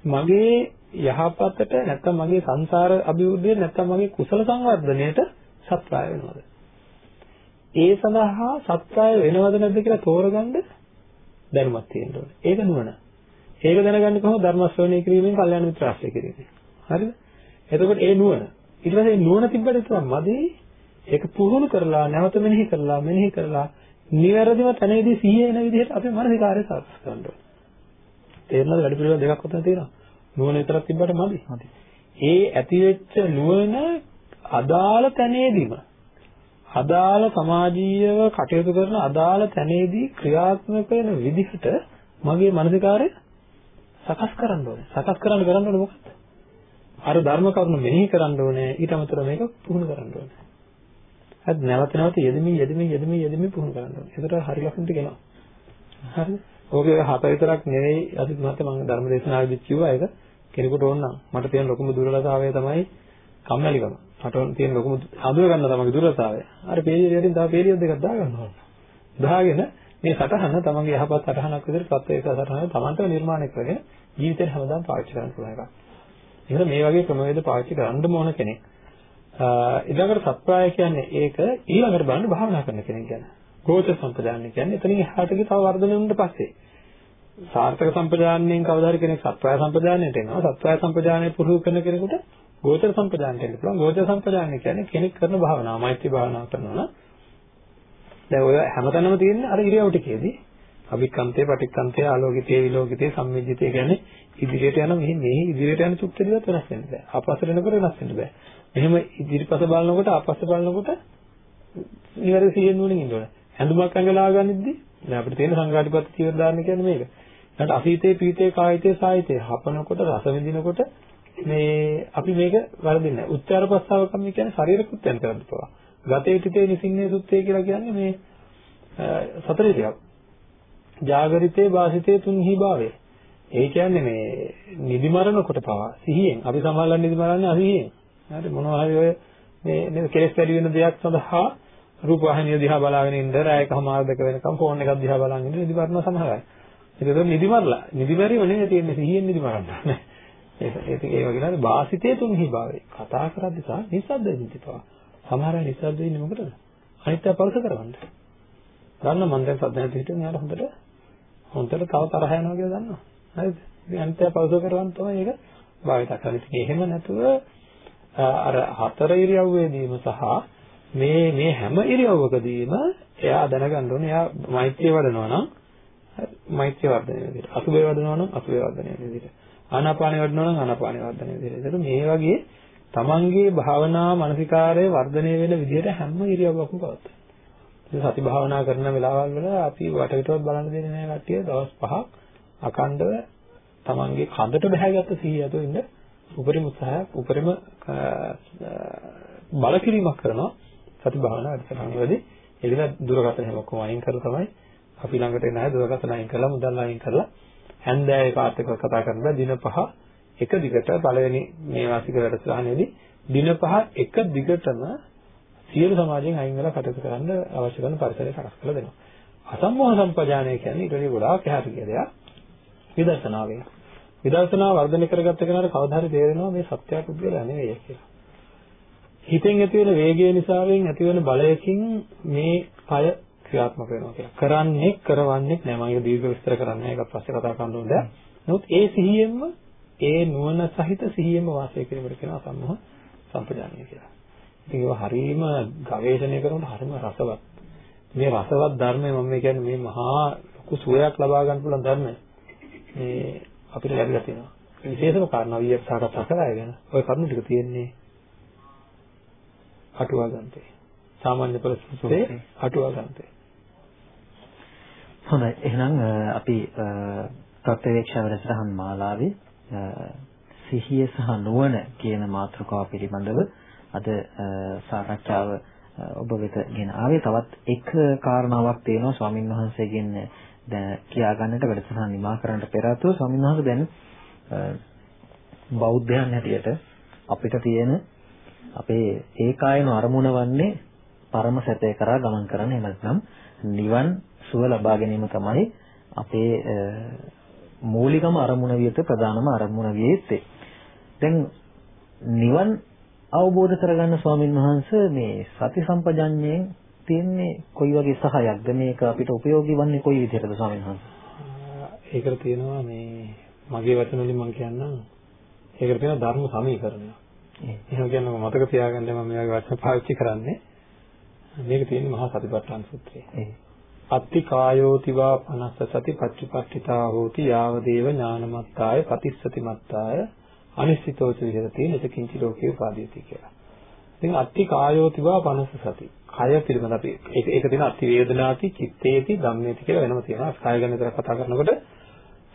මගේ යහපතට නැත්නම් මගේ සංසාර අභිවෘද්ධියට නැත්නම් මගේ කුසල සංවර්ධනයට සත්‍යය වෙනවද? ඒ සඳහා සත්‍යය වෙනවද නැද්ද කියලා තෝරගන්න දැනුමක් තියෙන්න ඕනේ. ඒක නුවණ. ඒක දැනගන්නේ කොහොමද? ධර්ම ශ්‍රවණය කිරීමෙන්, කල්යාණ මිත්‍ර ආශ්‍රය කිරීමෙන්. හරිද? එතකොට ඒ නුවණ. ඊට පස්සේ නුවණ තිබ්බට විතරක් මදි. ඒක පුහුණු කරලා, නැවත මෙනෙහි කරලා, මෙනෙහි කරලා, නිවැරදිව තැනේදී සිහිය එන විදිහට අපේ මානසිකාරය සකස් කරන්න ඕනේ. තේරෙනවද? වැඩ පිළිවෙල දෙකක් උතන තියෙනවා. නුවණ විතරක් තිබ්බට මදි. ඒ ඇතිවෙච්ච නුවණ අදාළ තැනේදීම අදාළ සමාජීයව කටයුතු කරන අදාළ තැනේදී ක්‍රියාත්මක වෙන විදිහට මගේ මානසිකාරය සකස් කරන්න ඕනේ. සකස් කරන්න කරන්න ඕනේ මොකක්ද? අර ධර්ම කරුණු මෙහි කරන්න ඕනේ. ඊට අමතරව මේක පුහුණු කරන්න ඕනේ. හරි නැවත නැවත යෙදෙමින් යෙදෙමින් යෙදෙමින් යෙදෙමින් පුහුණු කරන්න ඕනේ. ඒකට හරි ලක්ෂණ ටික එනවා. හරිද? ඕකේ හත විතරක් නෙවෙයි අද මහත්තයා මම ධර්ම දේශනාවේදී කිව්වා ඒක කෙනෙකුට ඕන නම් මට තියෙන ලොකුම දුර්වලතාවය තමයි කම්මැලිකම. මට තියෙන ලොකුම අඳුර ගන්න තමයි දුර්වලතාවය. අර පේලිය වලින් තව පේලියක් දෙකක් දාගන්න ඕන. දාගෙන මේ සටහන තමන්ගේ යහපත් සටහනක් විදිහට ප්‍රත්‍යක්ෂ සටහන තමන්ට නිර්මාණය කරගෙන ජීවිතේ හැමදාම පාවිච්චි කරන්න පුළුවන් එකක්. එහෙනම් මේ වගේ ක්‍රමවේද පාවිච්චි කරන්න ඕන කෙනෙක්. ඊළඟට සත්‍යය කියන්නේ ඒක ඊළඟට බලන්න භාවනා කරන කෙනෙක් ගැන. ගෝචර සම්පදාන කියන්නේ එතනින් එහාට ගිය තව වර්ධනය වුණාට පස්සේ සාර්ථක සම්පදානයෙන් කවදා හරි කෙනෙක් සත්‍යය සම්පදානයට එනවා. සත්‍යය සම්පදානය පුරුදු කරන කෙනෙකුට ගෝචර සම්පදානයට එන්න පුළුවන්. ගෝචර සම්පදානය කියන්නේ කෙනෙක් කරන භාවනාව, මෛත්‍රී භාවනාව කරනවා නම් දැන් ඔය හැමතැනම තියෙන අර ඉරියව් ටිකේදී අභික්කන්තේ පටික්කන්තේ ආලෝකිතේ විලෝකිතේ සම්මිජ්ජිතේ කියන්නේ ඉදිරියට යන මෙහි මෙහි ඉදිරියට යන චුක්කලියවත් වෙනස් වෙන්න බෑ. ආපස්සට එනකොට වෙනස් වෙන්න බෑ. මෙහෙම ඉදිරිපස බලනකොට ආපස්ස බලනකොට නිවැරදි සිහියෙන් නුවණින් ඉන්න ඕනේ. ඇඳුමක් ඇඟලා ගන්නිද්දි දැන් අපිට තියෙන සංඝාටිපත්ති චීවර දාන්න කියන්නේ මේක. ඊට අසීතේ පීතේ කායිතේ සායිතේ හපනකොට රස විඳිනකොට මේ අපි මේක වරදින්නේ නැහැ. උච්චාර ප්‍රස්තාව කම් කියන්නේ ශරීර කෘත්‍යයන් කරන්න පවා. ගතේ තිතේ නිසින්නේ සුත්තේ කියලා කියන්නේ මේ සතර ඉරියව්. ජාගරිතේ වාසිතේ තුන්හි භාවය. ඒ කියන්නේ මේ නිදි මරනකොට පවා සිහියෙන් අපි සමාලන් නිදි මරන්නේ අසිහියෙන්. හරි මොනවා හරි ඔය මේ නේද කෙලස් වැඩි වෙන දෙයක් සඳහා රූප වාහිනිය දිහා බලාගෙන ඉන්න රැයකමාර දෙක වෙනකම් ෆෝන් එකක් දිහා බලාගෙන ඉන්න නිදි මරන සමහරයි. ඒක නිදි මරලා නිදි මැරීම නෙවෙයි තියෙන්නේ සිහියෙන් නිදි මරන්න. ඒක ඒක ඒ වගේ නේද වාසිතේ තුන්හි භාවය. කතා කරද්දී සහ නිස්සද්ද වෙද්දී සමහර අය නිස්සද්ද වෙන්නේ මොකටද? අනිත්‍ය පරස කරවන්න. ගන්න මම දැන් සද්ද නැති හිටියම යාට හොඳට හොඳට තව තරහ යනවා කියලා දන්නවා. හරිද? ඉතින් අනිත්‍ය පරස කරවන්න තමයි ඒක භාවිත කරන්නේ. ඉතින් එහෙම නැතුව අර හතර ඉරියව්වේදීම සහ මේ මේ හැම ඉරියව්වකදීම එයා දැනගන්න ඕනේ එයා මෛත්‍රිය වඩනවා නම් මෛත්‍රිය වර්ධනය විදිහට. අසුබේ වඩනවා නම් අසුබේ වර්ධනය විදිහට. ආනාපානෙ වඩනවා නම් ආනාපානෙ වර්ධනය විදිහට. ඒකට මේ වගේ තමන්ගේ භාවනා මානසිකාරය වර්ධනය වෙන විදිහට හැම ඉරියව්වකම පවත්වා. සති භාවනා කරන වෙලාවල් වල අපි වටපිටවත් බලන්න දෙන්නේ නැහැ කට්ටිය දවස් 5ක් අකණ්ඩව තමන්ගේ කඳට බහැගත්ත සිහිය ඇතුළේ ඉන්න උපරිම උත්සාහයක් උපරිම බල කිරීමක් කරනවා සති භාවනා වැඩසටහනවලදී එදින දුරකථන හැම ඔක්කොම අයින් කරලා තමයි අපි ළඟට එන අය දුරකථන අයින් කරලා මුදල් අයින් කරලා හැන්දෑවේ කාත් එක්ක කතා කරනවා දින පහ එක දිගට පළවෙනි මේ වාසික වැඩසටහනේදී දින පහ එක දිගටම සියලු සමාජයෙන් අයින් වෙලා කටයුතු කරන්න අවශ්‍ය කරන පරිසරය සකස් කරලා දෙනවා. අසම්මෝහ සම්පජානය කියන්නේ ඊට වඩා ගොඩාක් එහාට ගිය දෙයක්. විදර්ශනාවෙන්. විදර්ශනාව වර්ධනය කරගත්ත කෙනාට කවදා හරි තේරෙනවා මේ සත්‍ය පුද්ගලයා නෙවෙයි කියලා. හිතෙන් ඇති වෙන වේගය නිසාවෙන් ඇති වෙන බලයකින් මේ කය ක්‍රියාත්මක වෙනවා කියලා. කරන්නේ කරවන්නේ නැහැ. මම ඒක දීර්ඝ විස්තර කරන්නේ නැහැ. ඒක පස්සේ කතා කරන්න ඕනේ. නමුත් ඒ සිහියෙන්ම ඒ නුවණ සහිත සිහියෙන්ම වාසය කිරීමට කියනවා සම්මෝහ සම්පජානනය කියලා. ඉතින් ඒක හරීම ගවේෂණය කරනකොට හරීම රසවත්. මේ රසවත් ධර්මය මම කියන්නේ මේ මහා ලොකු සුවයක් ලබා ගන්න පුළුවන් ධර්මය. මේ අපිට ලැබිලා තියෙනවා. විශේෂම කාරණා වියක් සාකච්ඡා කරලා ගැන. ওই කරුණු ටික තියෙන්නේ අටුවා ගන්තේ. සාමාන්‍ය පරිසරයේ අටුවා ගන්තේ. හොඳයි. එහෙනම් අපි ප්‍රත්‍යවේක්ෂා වැඩසටහන් මාලාවේ සිහිය සහ නුවණ කියන මාතෘකාව පිළිබඳව අද සාකච්ඡාව ඔබ වෙත ගෙන ආවේ තවත් එක කාරණාවක් තියෙනවා ස්වාමින් වහන්සේගෙන් දැන් කියා ගන්නට වැඩසටහන නිමා කරන්නට පෙර ආතුව ස්වාමීන් වහන්සේ දැන් බෞද්ධයන් හැටියට අපිට තියෙන අපේ ඒකායන අරමුණ වන්නේ පරම සැපේ කරා ගමන් කරන එහෙම නැත්නම් නිවන් සුව ලබා ගැනීම තමයි අපේ මූලිකම අරමුණ වියත ප්‍රධානම අරමුණ විය යුත්තේ. දැන් නිවන් අවබෝධ කරගන්න ස්වාමින් වහන්සේ මේ සති සම්පජඤ්ඤයෙන් තියෙන්නේ කොයි වගේ සහයක්ද මේක අපිට ප්‍රයෝගී වන්නේ කොයි විදිහටද ස්වාමීන් වහන්සේ? ඒකට තියෙනවා මේ මගේ වචන වලින් මම කියන්නම් ඒකට තියෙනවා ධර්ම සමීකරණය. එහෙම කියනම මතක තියාගන්න මම මේ වගේ වචන පාවිච්චි කරන්නේ. මේක තියෙන්නේ මහා සතිපට්ඨාන සූත්‍රයේ. අත්ති කායෝතිවා පනස්ස සති පච්චුපට්ඨිතා හෝති යාව දේව ඥානමත්තාය පතිස්සති මත්තාය අනිශ්චිතෝච විහෙරති නචකින්චි ලෝකේ උපාදීති කියලා. ඉතින් අත්ති කායෝතිවා පනස්ස සති කය පිළිබඳ අපි ඒක ඒක තියෙන අති වේදනාති චිත්තේති ධම්මේති කියලා වෙනම තියෙනවා. කය ගැන විතර කතා කරනකොට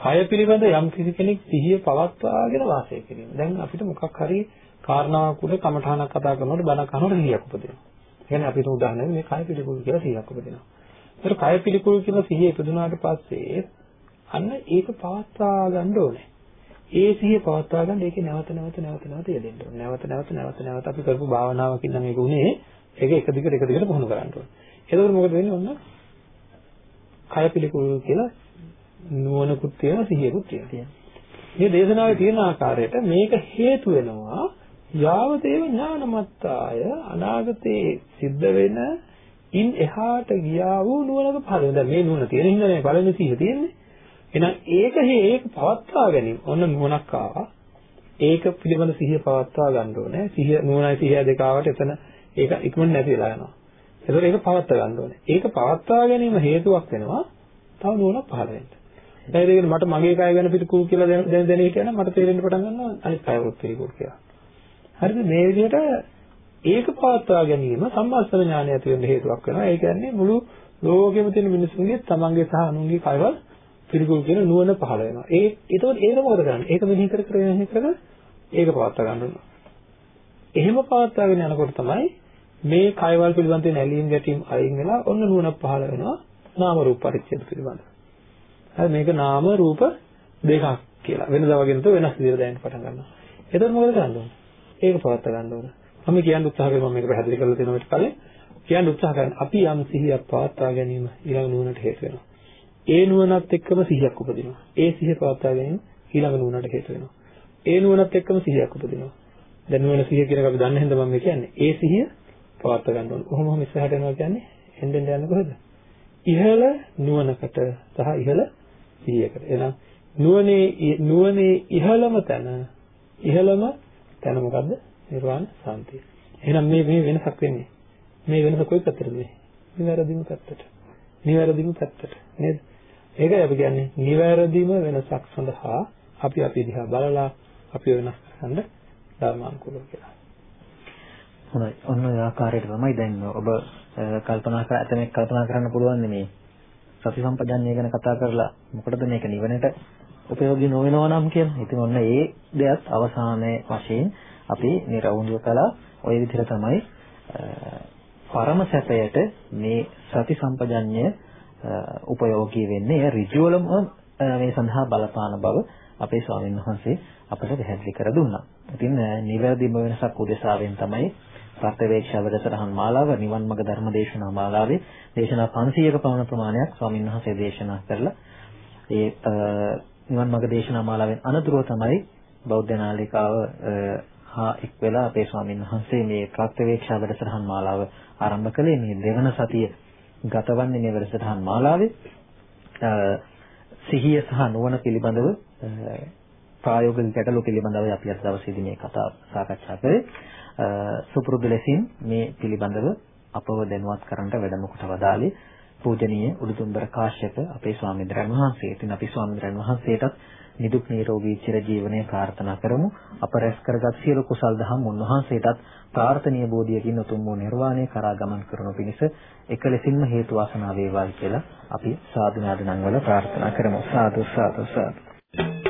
කය පිළිබඳ යම් කිසි කෙනෙක් සිහිය පවත්වාගෙන වාසය කිරීම. දැන් අපිට මොකක් හරි කාරණාවක් උඩ කමඨානක් කතා කරනකොට බණ කනකොට සිහියක් උපදිනවා. කියන්නේ අපිට උදාහරණයක් මේ කය පිළිකුල් කියලා සිහියක් උපදිනවා. ඒතර කය පිළිකුල් කියලා සිහිය ඉපදුනාට පස්සේ අන්න ඒක පවත්වා ගන්න ඕනේ. ඒ සිහිය පවත්වා ගන්න ඒකේ නැවත නැවත නැවත නැවත යෙදෙන්න ඕනේ. නැවත නැවත නැවත නැවත අපි කරපු භාවනාවකින් නම් ඒක උනේ ඒක එක දිගට එක දිගට පුහුණු කරන්න ඕනේ. එතකොට මොකද වෙන්නේ ඔන්න? කය පිළිකුල් කියලා නුවණකුත් තියෙනවා සිහියකුත් තියෙනවා. මේ දේශනාවේ තියෙන ආකාරයට මේක හේතු වෙනවා යාවතේව ඥානමත්තාය අනාගතේ සිද්ධ වෙන ඉන් එහාට ගියා වූ නුවණක ඵලය. දැන් මේ නුවණ තියෙන හින්දා මේ පළවෙනි සිහිය තියෙන්නේ. එහෙනම් ඒක ඒක පවත්වා ගැනීම. ඔන්න නුවණක් ආවා. ඒක පිළිබඳ සිහිය පවත්වා ගන්න ඕනේ. සිහිය නුවණයි සිහිය දෙක ආවට එතන ඒක ඉක්මනට නැති වෙලා යනවා. ඒතකොට ඒක පවත්වා ගන්න ඕනේ. ඒක පවත්වා ගැනීම හේතුවක් වෙනවා තව නුවණක් පහළ වෙන්න. දැන් ඒකනේ මට මගේ කය ගැන පිළිකුල් කියලා දැන දැන හිටියනම් මට තේරෙන්න පටන් ගන්නවා අනිත් කයවලුත් පිළිකුල් කියලා. හරිද මේ විදිහට ඒක පවත්වා ගැනීම සම්මාස්තර ඥානය ඇති වෙන්න හේතුවක් වෙනවා. ඒ කියන්නේ මුළු ලෝකෙම තියෙන මිනිස්සුන්ගේ තමන්ගේ සහ අනුන්ගේ කයවල් පිළිකුල් කියන නුවණ පහළ වෙනවා. ඒ ඒතකොට ඒක මොකද කරන්නේ? ඒක මෙහි කර කර මෙහි කර ඒක පවත්වා ගන්න ඕන. එහෙම පවත්වාගෙන යනකොට තමයි මේ කයවල් පිළිබඳ තියෙන ඇලීම් ගැටීම් අයින් වෙලා ඔන්න නුවණක් පහළ වෙනවා. නාම රූප පරිච්ඡේද පිළිබඳ. හරි මේක නාම රූප දෙකක් කියලා. වෙනදා වගේ නේද වෙනස් විදිහට දැනෙන්න පටන් ගන්නවා. එතකොට මොකද කරන්න ඕන? ඒක පවත්වා ගන්න ඕන. මම කියන්න උත්සාහ කරනවා මේක පැහැදිලි කරලා දෙනවා ඊට කලින් කියන්න උත්සාහ කරන්නේ අපි යම් සිහියක් පවත්වා ගැනීම ඊළඟ නුවණට හේතු වෙනවා. ඒ නුවණත් එක්කම සිහියක් උපදිනවා. ඒ සිහිය පවත්වා ගැනීම ඊළඟ නුවණට හේතු වෙනවා. ඒ නුවණත් එක්කම සිහියක් උපදිනවා. දැන් නුවණ සිහිය කියන එක අපි දන්නේ හින්දා මම කියන්නේ. ඒ සිහිය පවත්වා ගන්න ඕනේ. කොහොම හෝ ඉස්සරහට යනවා කියන්නේ එන්නෙන් යන්නේ කොහෙද? ඉහළ නුවණකට සහ ඉහළ සිහියකට. එහෙනම් නුවණේ නුවණේ ඉහළම තැන ඉහළම තැන මොකද්ද? නිර්වාණ සාන්තිය. එහෙනම් මේ මේ වෙනසක් වෙන්නේ. මේ වෙනස කොයි පැත්තටද මේ? නිවැරදිම පැත්තට. නිවැරදිම පැත්තට. නේද? ඒකයි අපි කියන්නේ නිවැරදිම වෙනසක් සඳහා අපි අපි දිහා බලලා අපි වෙනස් කරන්න ධර්මානුකූලව කියලා. හොඳයි. ඔන්න ඔය ආකාරයට තමයි දැන් ඔබ කල්පනා කර ඇතමෙක් කල්පනා කරන්න පුළුවන් මේ සති සම්පජන්ණය ගැන කතා කරලා මොකටද මේක නිවනට උපයෝගී නොවෙනවා නම් කියලා. ඉතින් ඔන්න ඒ දෙයත් අවසානයේ වශයෙන් අපි නිර්වුණුව කළා. ওই විදිහට තමයි පරම සැපයට මේ සති සම්පජන්ණය උපයෝගී වෙන්නේ. ඒ ඍජුවලම මේ සඳහා බලපාන බව අපේ ස්වාමීන් වහන්සේ අපට පැහැදිලි කර දුන්නා. ඉතින් නිවැරදිම වෙනසක් උදෙසාවෙන් තමයි ප්‍රත්‍යවේක්ෂා වැඩසටහන් මාලාව නිවන් මඟ ධර්ම දේශනා මාලාවේ දේශනා 500ක පමණ ප්‍රමාණයක් ස්වාමීන් වහන්සේ දේශනා කරලා ඒ නිවන් මඟ දේශනා මාලාවෙන් අනතුරුව තමයි බෞද්ධ නාලිකාව හා එක් වෙලා අපේ ස්වාමීන් වහන්සේ මේ ප්‍රත්‍යවේක්ෂා වැඩසටහන් මාලාව ආරම්භ කළේ මේ දෙවන සතිය ගතවන්නේ මේ වැඩසටහන් මාලාවේ සිහිය සහ නුවණ පිළිබඳව ප්‍රායෝගික ගැටලු පිළිබඳව අපි අද දවසේදී මේ කතා සාකච්ඡා කරේ. සුපුරුදු ලෙසින් මේ පිළිබඳව අපව දැනුවත් කරන්නට වැඩම කොට වදාළේ පූජනීය උඩුදුම්බර කාශ්‍යප අපේ ස්වාමීන් වහන්සේ. ඉතින් අපි ස්වාමීන් වහන්සේටත් නිදුක් නිරෝගී චිරජීවනය ප්‍රාර්ථනා කරමු. අප රැස් කරගත් සියලු කුසල් දහම් උන්වහන්සේටත් ප්‍රාර්ථනීය බෝධියකින් උතුම් වූ නිර්වාණය කරා ගමන් කරනු පිණිස එකලෙසින්ම හේතු වාසනා වේවායි කියලා අපි සාදු නාද නම් වල ප්‍රාර්ථනා කරමු. සාදු සාදු සාදු